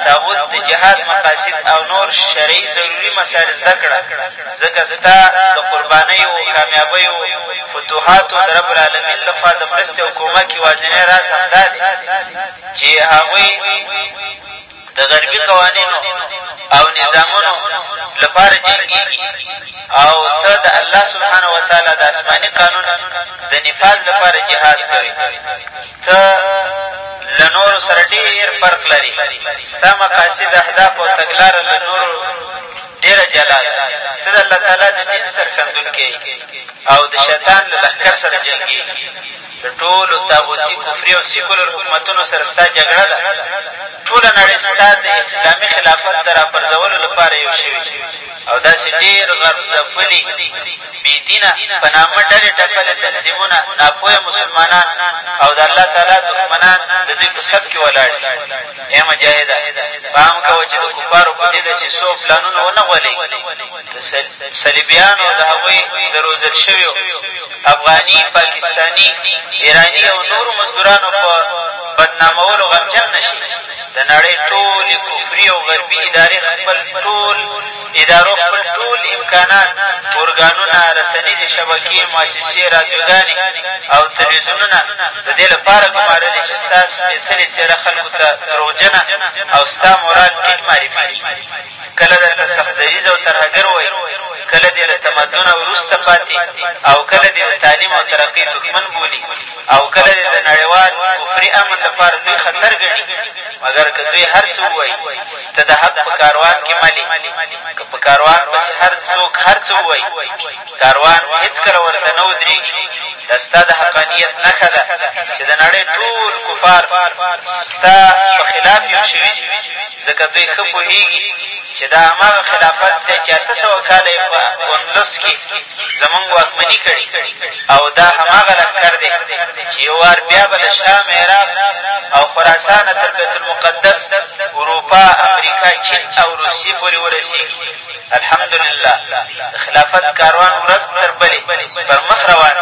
تاغوت د جهاد مقاصد او نور شرعي ضروري مسایل زده کړه ځکه ستا د قربانیو کامیابیو فتوحاتو د رب العالمین لخوا د مرستې او کومک یوازینی راز همدا دی چې هغوی د غربي قوانینو او نظامونو لپاره جنګېږي او ته د الله سبحانه وتعالی د آسماني قانون د نفاذ لپاره جهاد کوې. ته له نورو سره ډېر فرق لرې، ستا مقاصد، اهداف او تګلاره له نورو ډېره جلا ده. ته د الله تعالی د دین سرښندونکی یې او د شیطان له لښکر سره جنګېږي. د ټولو طاغوتي، کفري او سیکولر حکومتونو سره ستا جګړه ده، ټوله نړۍ ستا د اسلامي خلافت د راپرځولو لپاره یو شوې او داسې ډېر غرب ځپلي، بې دینه، په نامه ډلې ټپلې تنظیمونه، ناپوهه مسلمانان او د الله تعالی دښمنان د دوی په صف کې ولاړ دي. ای مجاهده! پام کوه چې د کفارو په دې دسیسو او پلانونو ونه غولېږې. صلیبیانو او د هغوی د روزل شویو افغاني، پاکستاني، ایراني او نورو مزدورانو په بدنامولو غمجن نه شي، د نړۍ ټولې کفري او غربي ادارې خپل ټول ادارو خپل ټول امکانات، ارګانونه، رسنیزې شبکې، موسسې، رادیوګانې او تلویزیونونه د دې لپاره ګمارلي چې ستا سپېڅلې څېره خلکو ته دروغجنه او ستا مورال ټیټ معرفي کړي. کله درته سختدریځ او ترهګر وایي، کله دې له تمدنه وروسته پاتې او کله دې د تعلیم او ترقۍ دښمن بولي او کله دې د نړیوال کفري امن لپاره دوی خطر ګڼي، مګر که دوی هر څه ووایي، ته د حق په کاروان کې مل یې، که په کاروان پسې هر څوک هر څه ووایي، کاروان هېڅکله ورته نه ودرېږي، دا ستا د حقانیت نښه ده چې د نړۍ ټول کفار ستا په خلاف یو شوي دي. ځکه دوی ښه پوهېږي چې دا هماغه خلافت دی چې اته سوه کاله یې په اندلس کې زموږ واکمني کړې او دا هماغه لښکر دی چې یو وار بیا به له شام عراق او خراسانه تر بیت المقدس اروپا امریکا چین او روسیې پورې ورسېږي الحمدلله د خلافت کاروان ورځ تر بلې پر مخ روان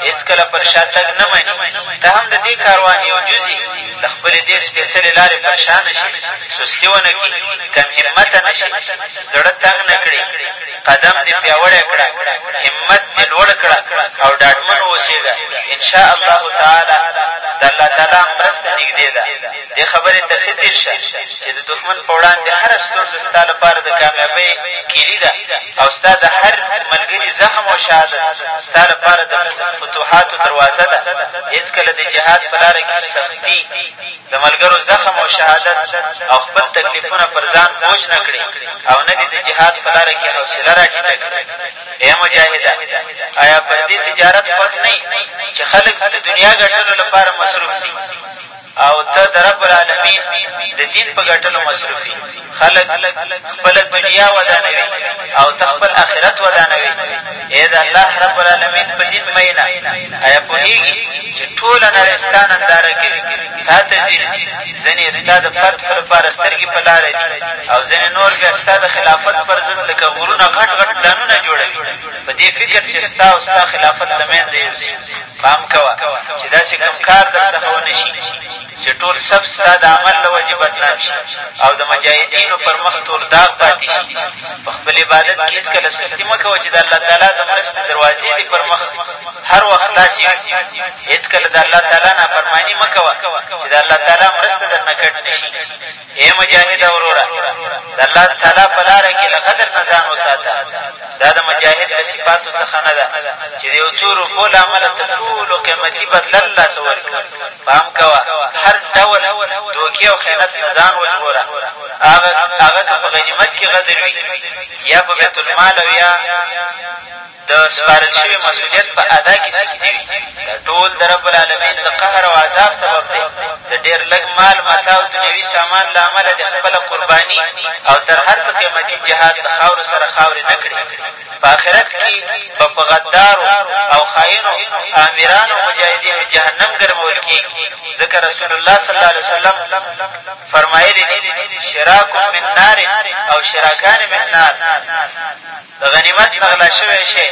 دی هېڅکله پر شا تګ نه مني ته هم د دې کاروان یو جز یې د خپلې دې سپېڅلې لارې پر شا نه شي سستي ونه کړي کم همته نه شي زړه تنګ نه کړي قدم دې پیاوړی کړه همت دې لوړ کړه او ډاډمن اوسېږه انشاءالله تعالی د الله تعالی مرسته نږدې ده دې خبرې ته ښه ځیر شه چې د دښمن په وړاندې هره ستونزه ستا لپاره د کامیابۍ کیلي ده او ستا د هر ملګري زخم او شهادت ستا لپاره د فتوحاتو دروازه ده هېڅکله د جهاد په لاره کې سختي د ملګرو زخم او شهادت او خپل تکلیفونه پر ځان بوج نه کړې او نه دې د جهاد په لاره کې حوصله را ټیټه کړې ای مجاهده آیا پر دې تجارت خوښ نه چې خلک د دنیا ګټلو لپاره مصروف دي او ته د رب العالمين د دين په ګټلو مصروف يې، خلک خپله دنيا ودانوي او ته خپل آخرت ودانوې، اې د الله رب العالمين په دين مينه! ايا پوهېږي چې ټوله نړۍ ستا ننداره کوي، تا ته ځير دي، ځنې يې ستا د فتح لپاره سترګې په لاره دي او ځنې نور بيا ستا د خلافت پر ضد لکه غرونه غټ غټ پلانونه جوړوي، په دې فکر چې ستا او ستا خلافت له منځه يوسي. پام کوه چې داسې کوم کار در څخه ونه شي چې ټول صف ستا د عمل له وجې بدنام شي او د مجاهدینو پر مخ تور داغ پاتې شي په خپل عبادت کې هېڅکله سستي مه کوه چې د الله تعالی د مرستې دروازې دې پر مخ هر وخت خلاصې وي هېڅکله د الله تعالی نافرماني مه کوه چې د الله تعالی مرسته در نه کټ نه شي ای مجاهده وروره د الله تعالی په لاره کې له غدر نه ځان وساته دا د مجاهد له صفاتو څخه نه ده چې د یو څو روپو له امله ته ټولو قیمتي بدله له لاسه ورکړه پام کوه هر ډول دوکې او خیانت نه ځان وژغوره هغه هغه که په غنیمت کې غدر وي یا په بیتالمال او یا د سپارل شوي مسؤلیت په ادا کې سستي وي، دا ټول د رب العالمین د قهر او عذاب سبب دی، د ډېر لږ مال، متاع او دنیوي سامان له امله دې خپله قرباني او تر هر څه قېمتي جهاد له خاورو سره خاورې نه کړي، په اخرت کې به په غدارو او خاینو آمرانو مجاهدینو جهنم ګرمول کېږي، ځکه رسول الله صلی الله علیه وسلم فرمایلي دي، شراک من نار او شراکان من نار. د غنیمت نه غلا شوی شی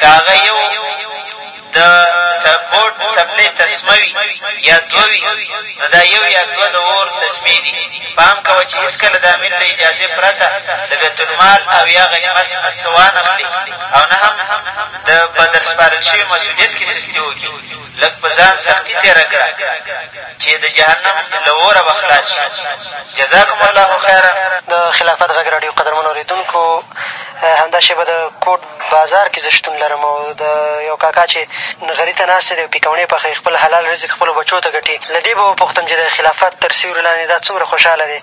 که هغه یو د بورډ سپلې تسمه وي یا دوه وي نو دا یو یا دوه د اور تسمې دي پام کوه چې هېڅکله د امیر له اجازې پرته د بیتالمال او یا غنیمت نه څه وانخلې او نه هم د په درسپارل شوي مسؤلیت کې سستي وکړي لږ په ځان سختي تېره کړه چې د جهنم له اوره به خلاص شي جزاکم الله خیرا د خلافت غږ راډیو قدرمنو اورېدونکو همدا شېبه د کوټ بازار کې زه شتون لرم او د یو کاکا چې نغري ته ناست دی او پیکوڼې پخوي خپل حلال رزق خپلو بچو ته ګټي له دې به وپوښتم چې د خلافت تر سیوري لاندې دا څومره خوشحاله دی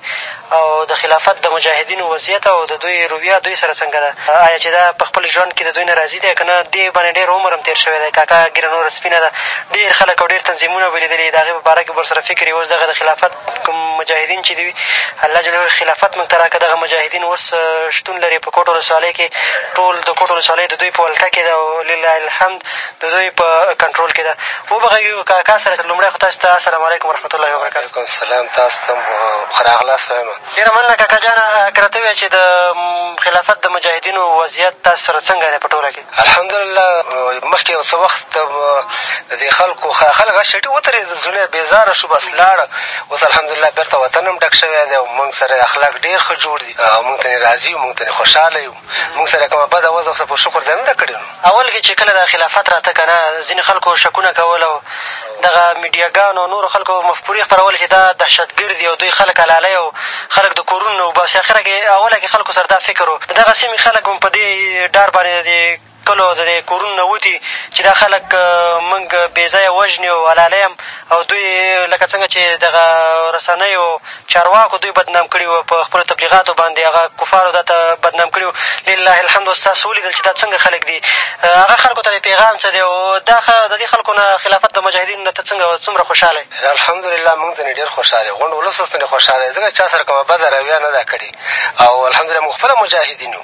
او د خلافت د مجاهدینو وضعیت او د دوی رویه دوی سره څنګه ده؟ ایا چې دا په خپل ژوند کې د دوی نه راضي دی که نه؟ دې باندې ډېر عمر هم تېر شوی دی، کاکا ږیره نوره سپینه ده، ډېر خلک او ډېر تنظیمونه به یې لیدلي، د هغې په باره کې به ورسره فکر وي، اوس دغه د خلافت کوم مجاهدین چې دوی الله جل جلاله خلافت موږ ته راکړ، دغه مجاهدین اوس شتون لري، په کوټ ولسوالۍ کې ټول د کوټ ولسوالۍ د دوی په ولکه کې ده او لله الحمد د دوی په کنټرول کې ده. وبغږېږو کاکا سره، لومړی خو تاسو ته السلام علیکم ورحمة الله وبرکاته. وعلیکم السلام، تاسو ته هم ښه راغلاست وایم. ډېره مننه کاکا جانه، که راته ووایې چې د خلافت د مجاهدینو وضعیت تاسو سره څنګه دی په ټوله کې؟ الحمدالله، مخکې یو څه وخت د دې خلکو خلک هسې چټي ودرېدل، زړونه یې بېزاره شو، بس لاړل. اوس الحمدالله بېرته وطن هم ډک شوی دی او موږ سره یې اخلاق ډېر ښه جوړ دي او موږ ترې راضي یو، موږ ترې خوشحاله یو. موږ سره کومه بده وضع وه خو په شکر دا نه ده کړې نو. اول کښې چې کله دا خلافت راته کنه ځينې خلکو شکونه کول او دغه ميډيا ګانو او نورو خلکو مفکورې خپرولې چې دا دهشت ګرد دي او دوی خلک حلالوي او خلک د کورونو نه اوباسي اخره کښې اوله کښې خلکو سره دا فکر و ددغه سيمې خلک هم په دې ډار باندې د دې کلو د دې کورونو نه وتي چې دا خلک موږ بې ځایه وژني او الالیم او دوی لکه څنګه چې دغه رسنیو چارواکو دوی بدنام کړي وو په خپلو تبلیغاتو باندې هغه کفارو دا ته بدنام کړي وو لله الحمد اوس تاسو ولیدل چې دا څنګه خلک دي هغه خلکو ته مې پیغام څه دی او دا د دې خلکو نه خلافت د مجاهدینو نه ته څنګه څومره خوشحاله یې الحمدلله موږ ځنې ډېر خوشحاله یو غونډ ولس اوس ځنې خوشحاله دی ځکه چا سره کومه بده رویه نه ده کړې او الحمدلله موږ خپله مجاهدین یو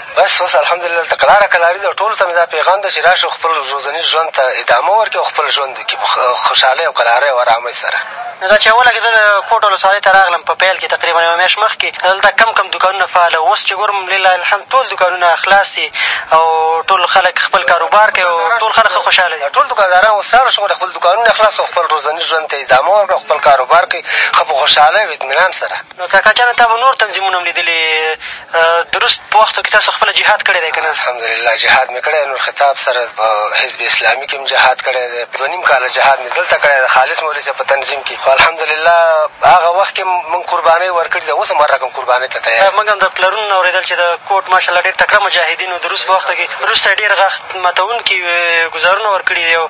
بس اوس الحمدلله دلته کلاره کلاري ده ټولو ته مې دا پیغام ده چې راشئ خپل روزنیز ژوند ته ادامه ورکړي او خپل ژوند وکړي په خوشحالۍ او کلارۍ او ارامۍ سره نو دا چې اوله کښې زه د کوټ ولسوالۍ ته راغلم په پیل کښې تقریبا یوه میاشت مخکې دلته کم کم دوکانونه فعال وو اوس چې ګورم لله الحمد ټول دوکانونه خلاص دي او ټول خلک خپل کاروبار کوي او ټول خلک ښه خوشحاله دي ټول دوکانداران اوس ستړي شو خپل دوکانونه خلاص او خپل روزنیز ژوند ته ادامه ورکړه خپل کاروبار کوي ښه په خوشحالۍ او اطمینان سره نو کاکا جانه تا به نور تنظیمونه هم لیدلي دروس په وختو کښې تاسو خپله جهاد کړی دی که نه الحمدالله جهاد مې کړی نور خطاب سره په حزب اسلامي کښې هم جهاد کړی دی دوه نیم کاله جهاد مې دلته کړی دی خالص مولوي صاحب په تنظیم کښې خو الحمدالله هغه وخت کښې مونږ قربانۍ ورکړي دي اوس هم هر رقم قربانۍ ته تیار یو مونږ هم د پلرونو نه اورېدل چې د کوټ ماشاءالله ډېر تکړه مجاهدین وو دروس په وختو کښې روس ته یې ډېر غښت ماتوونکي ګوزارونه ورکړي دي او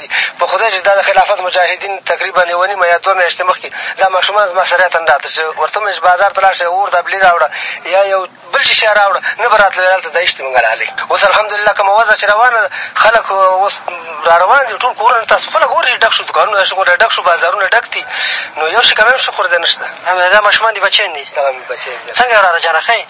په خدای چې دا د خلافت مجاهدین تقریبا یوه نیمه یا دوه میاشتې مخکې دا ماشومان زما سره یاد ننراته چې ورته مې چې بازار ته لاړ شئ اور دبلي راوړه یا یو بل شي شی راوړه نه به راتلل هلته داعش ته مونږ راغلي اوس الحمدلله کومه وضع چې روانه ده خلک اوس را روان دي ټول کورونه تاسو خپله ګورې ډک شو دوکانونه دا شکر ډک شو بازارونه ډک دي نو یو شي کمی هم شکر دی نه شته دا ماشومان دي بچیان دي څنګه وراره جانه ښه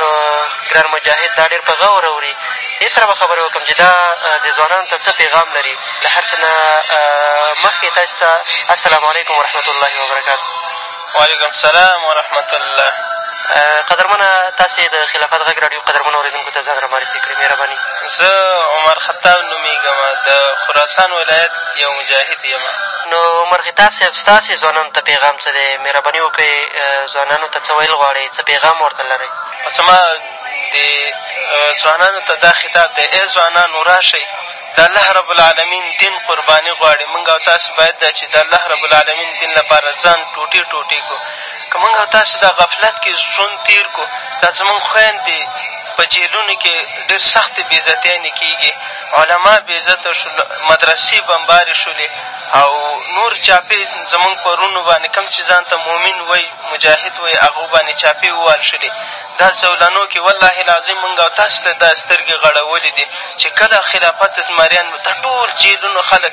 نو ګران مجاهد دا ډېر په غور اوري دې سره به خبرې وکړم چې دا د ځوانانو ته څه پیغام لري له هر څه نه مخکې تاسو ته السلام علیکم ورحمت الله وبرکاتو وعلیکم السلام ورحمت الله قدرمنه تاسې د خلافت غږ راډیو قدرمنو اورېدونکو ته ځان رامعرفي کړئ مهرباني زه عمر خطاب نومېږم، د خراسان ولایت یو مجاهد یم. نو عمر خطاب صاحب ستاسې ځوانانو ته پېغام څه دی؟ مهرباني وکړئ ځوانانو ته څه ویل غواړئ؟ څه پېغام ورته لرئ؟ زما د ځوانانو ته دا خطاب دی، ای ځوانانو راشئ د الله رب العلمین دین قرباني غواړي، موږ او تاسې باید چې د الله رب العلمین دین لپاره ځان ټوټې ټوټې کړو. که موږ او تاسې دا غفلت کې ژوند تېر کړو، دا زموږ خویندې په جېلونو کې ډېر سختې بې عزتیانې کېږي، علما بې عزته شول، مدرسې بمبارې شولې او نور چاپې زموږ په وروڼو باندې کوم چې ځان ته مؤمن وایي، مجاهد وایي، هغو باندې چاپې ووهل شولې. دا زولنو کې والله العظیم موږ او تاسې ته دا سترګې غړولې دي چې کله خلافت زمریان دا ټول جېلونو خلک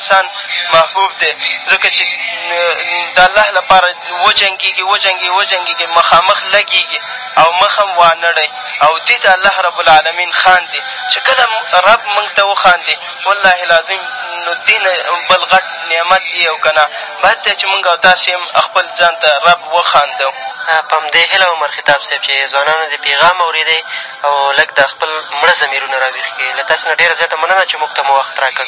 انسان محبوب دی ځکه چې د الله لپاره وجنګېږي وجنګېږي وجنګېږي مخامخ لګېږي او مخ هم وانړوي او دې ته الله رب العالمین خاندي چې کله رب موږ ته وخاندي والله العظیم نو دې نه بل غټ نعمت یې او که نه بد دی چې موږ او تاسې هم خپل ځان ته رب وخاندو په همدې هیله او مرخطاب صاحب چې ځوانانو دې پیغام اورېدی او لږ د خپل مړه ضمیرونه را ویښ کړي له تاسې نه ډېره زیاته مننه چې موږ ته مو وخت را کړ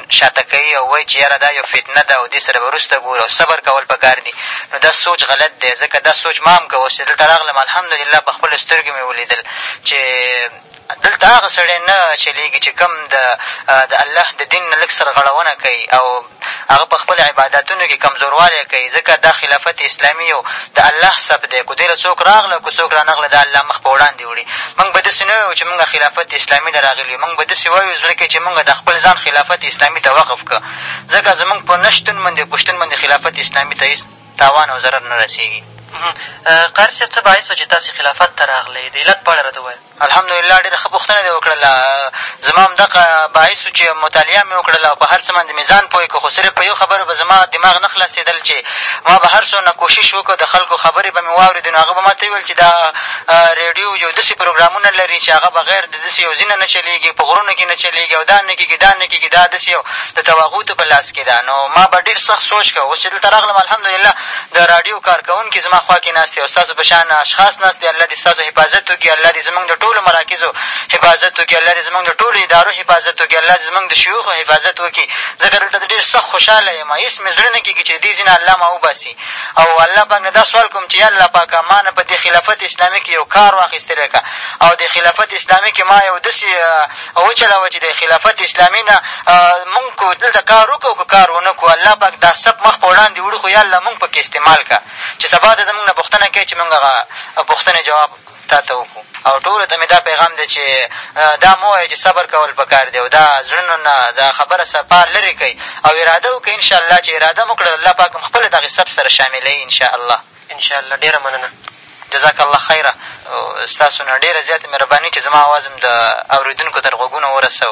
شاته کوي او وایي چې یاره دا یو فتنه ده او دې سره به وروسته ګورو او صبر کول په کار دي نو دا سوچ غلط دی ځکه دا سوچ ما هم کاوه اوس چې دلته راغلم الحمدلله په خپلو سترګو مې ولیدل چې دلته هغه سړی نه چلېږي چې کوم د د الله د دین نه لږ سرغړونه کوي او هغه په خپلو عبادتونو کښې کمزوروالی کوي ځکه دا خلافت اسلامي یو د الله سب دی که دېله څوک راغله که څوک رانغله د الله مخ په وړاندې داسې وړي، مونږ به داسې نه وایو چې مونږ خلافت اسلامي ته راغلي یو، مونږ به داسې وایو زړه کې چې مونږ د خپل ځان خلافت اسلامي ته وقف کړ، ځکه زمونږ په نه شتون باندې او په شتون باندې خلافت اسلامي ته هېڅ تاوان او ضرر نه رسېږي. قاري صاحب! څه باعث وه چې تاسې خلافت ته راغلئ؟ د علت په اړه راته ووایه. الحمدلله ډېره ښه پوښتنه دې وکړله. زما همدغه باعث و چې مطالعه مې وکړله او په هر څه باندې مې ځان پوه کړ، خو صرف په یو خبره به زما دماغ نه خلاصېدل چې ما به هر څومره کوشش وکړ، د خلکو خبرې به مې واورېدې نو هغه به ما ته ویل چې دا رېډیو یو داسې پروګرامونه لري چې هغه بغیر د داسې یو ځي نه نه چلېږي، په غرونو کښې نه چلېږي او دا نه کېږي دا نه کېږي، دا داسې یو د طواغوتو په لاس کښې ده. نو ما به ډېر سخت سوچ کاوه. اوس چې دلته راغلم الحمدالله د راډیو کار کوونکي زما خوا کښې ناست دي او ستاسو په شان اشخاص ناست دي، الله دې ستاسو حفاظت وکړي، الله دې زمونږ د ټولو مراکزو حفاظت وکړي، الله دې زمونږ د ټولو ادارو حفاظت وکړي، الله دې زمونږ د شیوخو حفاظت وکړي، ځکه دلته زه ډېر سخت خوشحاله یم، هېڅ مې زړه نه کېږي چې د دې ځي نه الله ما وباسي. او الله پاک نه دا سوال کوم چې یا الله پاکه ما نه په دې خلافت اسلامي کښې یو کار واخیستلی که او دې خلافت اسلامي کښې ما یو داسې وچلوه چې د خلافت اسلامي نه مونږ کو دلته کار وکړو که کار ونه کړو الله پاک دا سب مخ په وړاندې وړو خو یا الله مونږ په کښې استعمال کړه چې سبا ته زمونږ نه پوښتنه کوې چې مونږ هغه پوښتنې جواب تا ته وکړو او ټولو ته مې دا پیغام دی چې دا مه وایئ چې صبر کول په کار دي او دا زړونو نه دا خبره صفا لرې کړئ او اراده وکړئ ان شاءالله چې اراده مو کړل الله پاک هم خپله دغې صف سره شاملوي ان شاءالله ان شاءالله ډېره مننه جزاک الله خیرا ستاسو نه ډېره زیاته مهرباني چې زما اواز هم د اورېدونکو تر غوږونو ورسو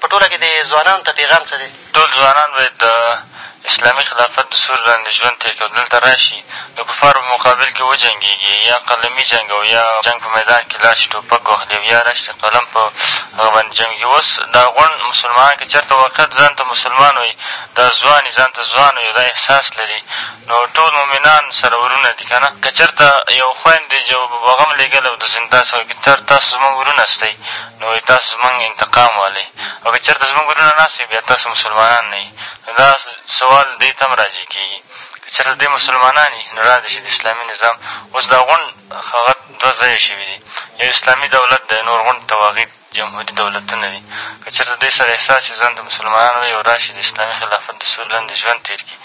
په ټوله کې دې ځوانانو ته پېغام څه دی؟ ټول ځوانان باید د اسلامي خلافت د سیوري لاندې ژوند تېر کړي او دلته راشي، د کفارو په مقابل کې وجنګېږي، یا قلمي جنګ او یا جنګ په میدان کې لاړ شي، ټوپک واخلي او یا راشي د قلم په هغه باندې جنګ وکړي. اوس دا غونډ مسلمانان که چېرته واقعا ځان ته مسلمان وایي، دا ځوان یې ځان ته ځوان وایي او دا احساس لري، نو ټول مؤمنان سره وروڼه دي، که نه؟ که چېرته یوه خویندې یو ببغم لېږلی او د زندان څخه وایي، که چېرته تاسو زموږ وروڼه استئ، نو وایي تاسو زموږ انتقام والئ او که چېرته زموږ وروڼه ناست وي بیا تاسو مسلمانان نه يي نو دا سوال دوی ته هم راجع کېږي که چېرته دوی مسلمانان يي نو راځئ چې د اسلامي نظام اوس دا غونډ هغه دوه ځایه شوي دي یو اسلامي دولت دی نور غونډ طواغیت جمهوري دولتونه دي که چېرته دوی سره احساس شي ځان ته مسلمانان وایي او راشي د اسلامي خلافت د سور لاندې ژوند تېر کړي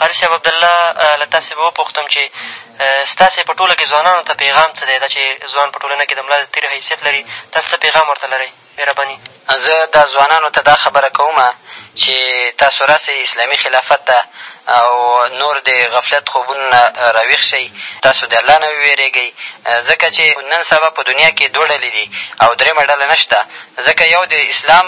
قاري صاحب عبدالله له تاسې به وپوښتم چې ستاسې په ټوله کې ځوانانو ته پېغام څه دی؟ دا چې ځوان په ټولنه کې د ملا د تېر حیثیت لري، تاسې څه پېغام ورته لرئ؟ مهرباني. زه دا ځوانانو ته دا خبره کوم چې تاسو راسئ اسلامي خلافت ته او نور د غفلت خوبونو نه را ویښ شئ، تاسو د الله نه ووېرېږئ، ځکه چې نن سبا په دنیا کې دوه ډلې دي او درېیمه ډله نشته، ځکه یو د اسلام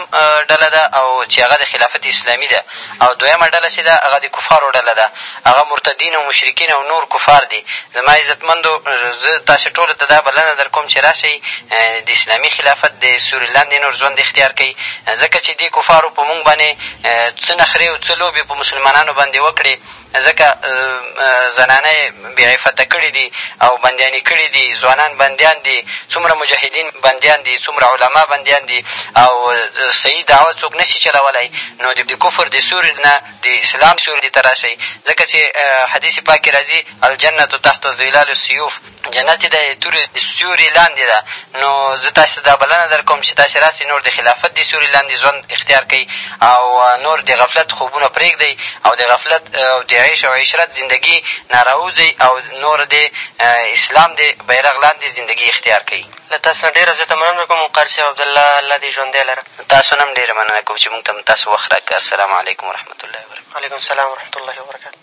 ډله ده او چې هغه د خلافت اسلامي ده او دویمه ډله چې ده هغه د کفارو ډله ده، هغه مرتدین او مشرکین او نور کفار دي، زما عزتمندو! زه تاسې ټولو ته دا بلنه در کوم چې راشئ د اسلامي خلافت د سیوري لاندې نور ژوند اختیار کړئ، ځکه چې دې کفارو په موږ باندې څه نخرې او څه لوبې په مسلمانانو باندې وکړې، ځکه زنانه یې بې عفته کړي دي او بندیانې کړي دي، ځوانان بندیان دي، څومره مجاهدین بندیان دي، څومره علما بندیان دي او صحیح دعوه څوک نه شي چلولای، نو د کفر د سوري نه د اسلام سوري ته راشئ، ځکه چې حدیث پاک کښې راځي، الجنة تحت ظلال السیوف. جنت یې د تورې سیوري لاندې ده نو زه تاسې ته دا بلنه در کوم چې تاسې راسئ نور د خلافت د سیوري لاندې ژوند اختیار کړئ او نور د غفلت خوبونه پرېږدئ او د غفلت او د عیش او عشرت زندګي نه راووځئ او نور د اسلام د بیرغ لاندې زندګي اختیار کړئ له تاسو نه ډېره زیاته مننه کوم قاري صاحب عبدالله الله دې ژوندی لره له تاسو نه هم ډېره مننه کوو چې موږ ته مو تاسو وخت را کړ السلام علیکم ورحمت الله وبرکاته وعلیکم السلام ورحمت الله وبرکاته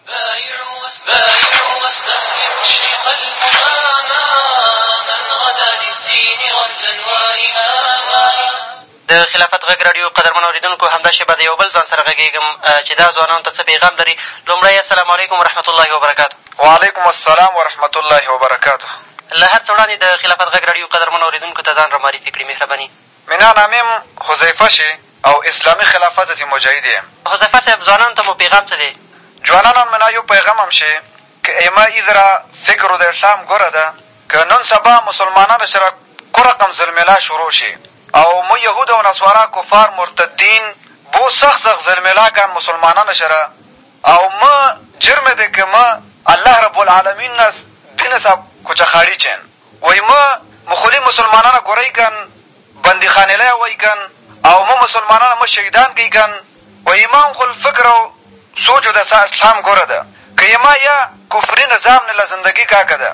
د خلافت غږ راډیو قدرمنو اورېدونکو همدا شېبه د یو بل ځوان سره غږېږم چې دا ځوانانو ته څه پیغام لري لومړی السلام علیکم ورحمت الله وبرکاتو وعلیکم السلام ورحمت الله وبرکاتو له هر څه وړاندې د خلافت غږ راډیو قدرمنو اورېدونکو ته ځان رامعرفي کړي مهرباني منا نامیم حذیفه شې او اسلامي خلافت ځې مجاهد ېم. حذیفه صاحب ځوانانو ته مو پیغام څه دې. جوانانان منا یو پیغام هم شې که ایمه ایزرا فکرو د اسلام ګره ده که نن سبا مسلمانانو سره کورقم زلمیلا شروع شې او مو یهود او نصوارا کفار مرتدین بو سخت سخت زلمیلا ګان مسلمانانو سره او مه جرمه دې که مه الله رب العالمین نه دین سا کوچخاړی چین. وای مه مخلی مسلمانانه ګورۍ کن بندی خانیلای وای کن او مه مسلمانانه مه شهیدان کۍ کن و ایمان خل فکر او سوچ و دسا اسلام ګوره ده که یما یا کفری نظام نله زندګی کاکه ده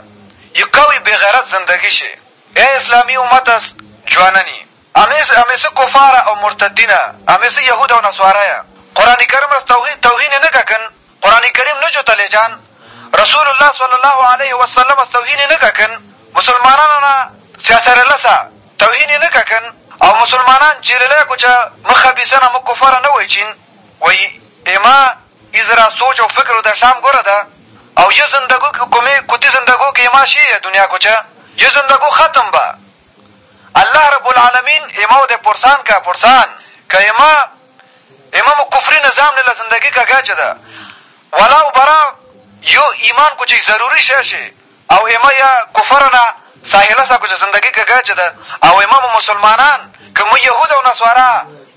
ی قوی بی غیرت زندګی شی ای اسلامی امت اس جواننی امیس امیس کفار او مرتدین امیس یهود او نصوارای قران کرم اس توهین نه ککن. قرآن کریم نه جو تلې جان رسول الله صلی الله علیه وسلم از توهین نکه کن مسلمانانو نه سیاسر لسا توهین نکه کن او مسلمانان جیرلای کو چه مه خبیثنه مه کفره نه وای چین وای اما از را سوچ او فکر و دشام گره ده او یه زندگو که کمی کتی زندگو که اما شیه دنیا کو چه یه زندگو ختم با الله رب العالمین امؤ دې پرسان کا پرسان که امه امه مو کفري نظام نه له زندګي کا ګاچه ده ولا او برا یو ایمان کو چې ضروري شی شي او امه یا کفر نه ساحله سا کو چې زندګي کا ګاچه ده او امه مو مسلمانان که مو یهود او نصارا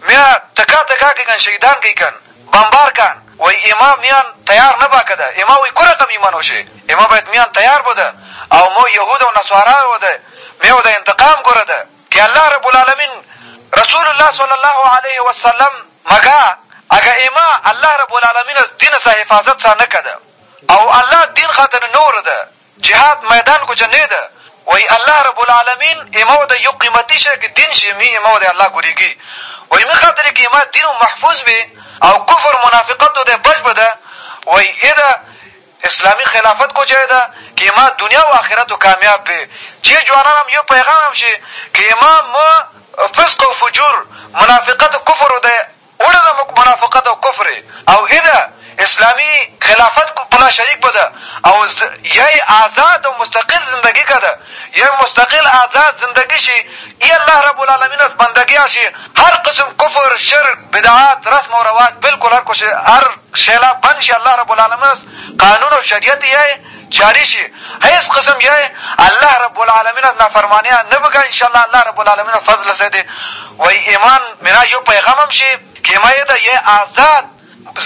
میا تکا تکا کې کن شهیدان کې کن بمبار کن وای اما میان تیار نه باکه ده اما وای کره قمی منو چه اما باید میان تیار بوده او مو یهود او نصارا او ده میو ده انتقام ګره ده که الله رب العالمین رسول الله صلی الله علیه وسلم مګا اګه اما الله رب العالمین دین سا حفاظت سا نکه ده او الله دین خاطر نور ده جهاد میدان کوچنی ده وایي الله رب العالمین ایمو ده یو قیمتي شی که دین شي می ایمو ده الله ګوریګي وایي می خاطر که ایما دین و محفوظ وي او کفر منافقت و ده بچ به ده وایي ای ده اسلامي خلافت کوچنی ده که ایما دنیا و آخرت و کامیاب بي چی جوانان هم یو پیغام هم شي که ایما مو فسق و فجور منافقت و کفر و ده وړه ده موږ منافقت او کفر او ای ده اسلامی خلافت کو پلا شریک به ده او ز یی آزاد او مستقل زندګی که ده یی مستقل آزاد زندګی شی ای الله رب العالمین از بندګیا شی هر قسم کفر شرک بدعات رسم او رواج بلکل هر کش هر شیلا بند شی الله رب العالمین از قانون او شریعت یی جاري شي هيڅ قسم يا الله رب العالمين از نافرمانيا نه بګا ان شاء الله الله رب العالمين فضل سه دي وای ایمان میرا یو پیغام هم شي کیما یې ده یې آزاد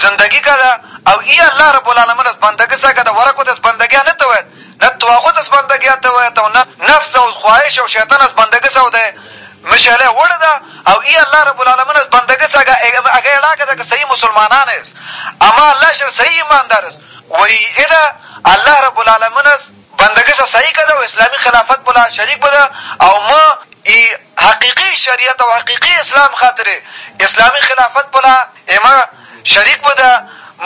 زندگی کا ده او ای الله رب العالمین از بندگی سا کا ده ورکو ده از بندگی نه توید نه تواغوت از بندگی توید او نه نفس او خواهش او شیطان از بندگی سا ده مشعله وړه ده او ای الله رب العالمین از بندگی سا کا اگه اړه کا ده که صحیح مسلمانان است اما الله شر صحیح ایماندار است وری اله الله رب العالمنس بندګۍ سره صحیح کده او اسلامی خلافت په لاس شریک بده او مه ای حقیقی شریعت او حقیقی اسلام خاطرې اسلامی خلافت په لا ایمه شریک بده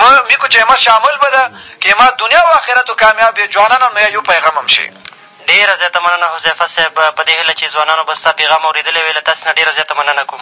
مه میکو چه ایمه شامل بده که ایمه دنیا او آخرت و کامیاب یې جوانانو نو یو پیغمم شې. ډېره زیاته مننه حذیفه صاحب، په دې هیله چې ځوانانو به ستا پیغام اورېدلی وي، له تاسې نه ډېره زیاته مننه کوم.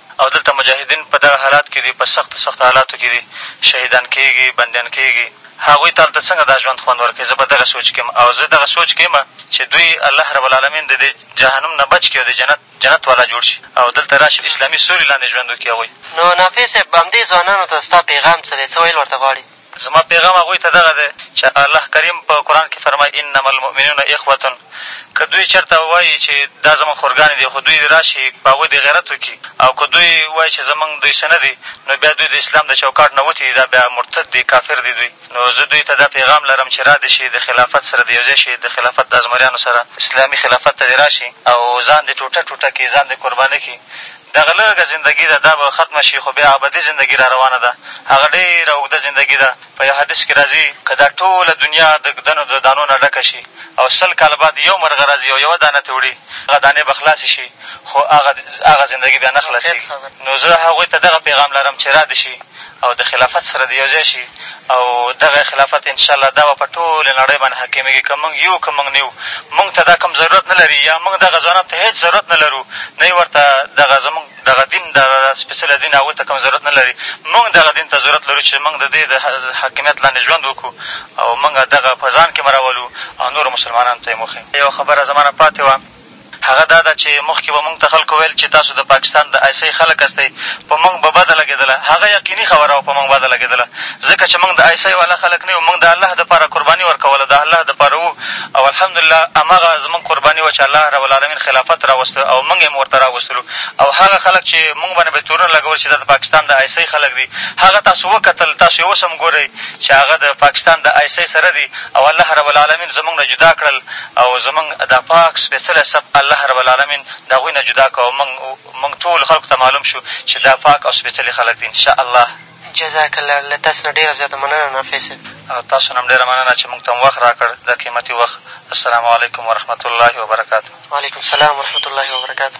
او دلته مجاهدین په دغه حالات کې دي، په سختو سختو حالاتو کې دي، شهیدان کېږي، بندیان کېږي، هغوی ته هلته څنګه دا ژوند خوند ورکوي؟ زه په دغه سوچ کې یم او زه دغه سوچ کې یم چې دوی الله رب العلمین د دې جهنم نه بچ کړي او د جنت جنت والا جوړ شي او دلته راشي د اسلامي سولې لاندې ژوند وکړي هغوی. نو نافع صاحب همدې ځوانانو ته ستا پېغام څه دی؟ څه ویل ورته غواړې؟ زما پېغام هغوی ته دغه دی چې الله کریم په قرآن کې فرمایي، انما المؤمنون اخوة، که دوی چېرته وايي چې دا زموږ خورګانې دي، خو دوی دې راشي په هغوی دې غیرت وکړي او که دوی وايي چې زموږ دوی څه نه دي، نو بیا دوی د اسلام د چوکاټ نه وتي دي، دا بیا مرتد دي، کافر دي دوی، نو زه دوی ته دا پېغام لرم چې را دې شي د خلافت سره دې یوځای شي، د خلافت د ازمریانو سره، اسلامي خلافت ته دې راشي او ځان دې ټوټه ټوټه کړي، ځان دې قرباني کړي. دغه لږه زندګي ده دا به ختمه شي خو بیا ابدي زندګي را روانه ده هغه ډېره اوږده زندګي ده په یو حدیث کښې راځي که دا ټوله دنیا د ږدنو د دانو نه ډکه شي او سل کاله بعد یو مرغه راځي او یوه دانه ترې وړي هغه دانې به خلاصې شي خو هغه زندګي بیا نه خلاصېږي نو زه هغوی ته دغه پیغام لرم چې را دې شي او د خلافت سره دې یو ځای شي او دغه خلافت ان شاء الله دا به په ټولې نړۍ باندې حاکمېږي که مونږ یو که مونږ نه یو مونږ ته دا کوم ضرورت نه لري یا مونږ دغه ځوانانو ته هېڅ ضرورت نه لرو نه یې ورته دغه زمونږ دغه دین دغه سپېڅلی دین هغوی ته کوم ضرورت نه لري مونږ دغه دین ته ضرورت لرو چې مونږ د دې د حاکمیت لاندې ژوند وکړو او مونږ دغه په ځان کښې هم راولو او نورو مسلمانانو ته یې هم وښیو یوه خبره زما نه پاتې وه هغه دا ده چې مخکې به مونږ ته خلکو ویل چې تاسو د پاکستان د آیسۍ خلک استئ، په مونږ به بده لګېدله، هغه یقیني خبره وه په مونږ بده لګېدله ځکه چې مونږ د آیسۍ والا خلک نه یو، مونږ د الله دپاره قرباني ورکوله، د الله دپاره وو او الحمدالله همغه زمونږ قرباني وه چې الله رب العالمین خلافت راوست او مونږ هم ورته راوستلو او هغه خلک چې مونږ باندې به یې تورونه لګول چې دا د پاکستان د آیسۍ خلک دي هغه تاسو وکتل، تاسو یې اوس هم ګورئ چې هغه د پاکستان د آیسۍ سره دي او الله رب العالمین زمونږ نه جدا کړل او زمونږ داپاک سپېڅلی سبک الله رب العلمين دهغوی نه جدا کړو او مونږ مونږ ټولو خلقو ته معلوم شو چې دا پاک او سپېڅلي خلق دي انشاالله. جزاک الله له تاسو نه ډېره زیاته مننه نافع صاحب. او تاسو نه هم ډېره مننه چې مونږ ته مو وخت راکړ دا قیمتي وخت السلام علیکم ورحمة الله وبرکاته. وعلیکم السلام ورحمة الله وبرکاته.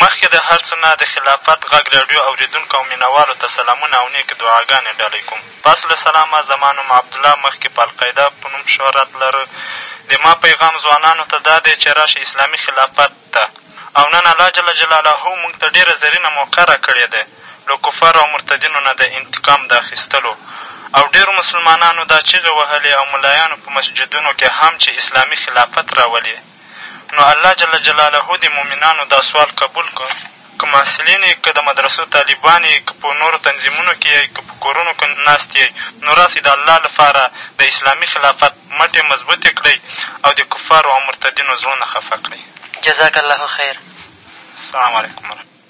مخکې د هر څه نه د خلافت غږ راډیو اورېدونکو او مینه والو ته سلامونه او نېکې دعاګانې ډالۍ کوم. پس له سلامه، زما نوم عبدالله مخکې په القاعده په نوم شهرت لره. د ما پیغام ځوانانو ته دا دی چې راشئ اسلامي خلافت ته او نن الله جل جلاله موږ ته ډېره زرینه موقع راکړې ده له کفارو او مرتدینو نه د انتقام د اخیستلو او ډېرو مسلمانانو دا چیغې وهلې او ملایانو په مسجدونو کې هم چې اسلامي خلافت راولې نو الله جل جلاله دې مؤمنانو دا سوال قبول کړ، که محصلین یئ، که د مدرسو طالبان یئ، که په نورو تنظیمونو کې یئ، که په کورونو کې ناست یئ، نو راسئ د الله لپاره د اسلامي خلافت مټې مضبوطې کړئ او د کفارو او مرتدینو زړونه خفه کړئ. جزاک الله خیر. السلام علیکم ورحمة.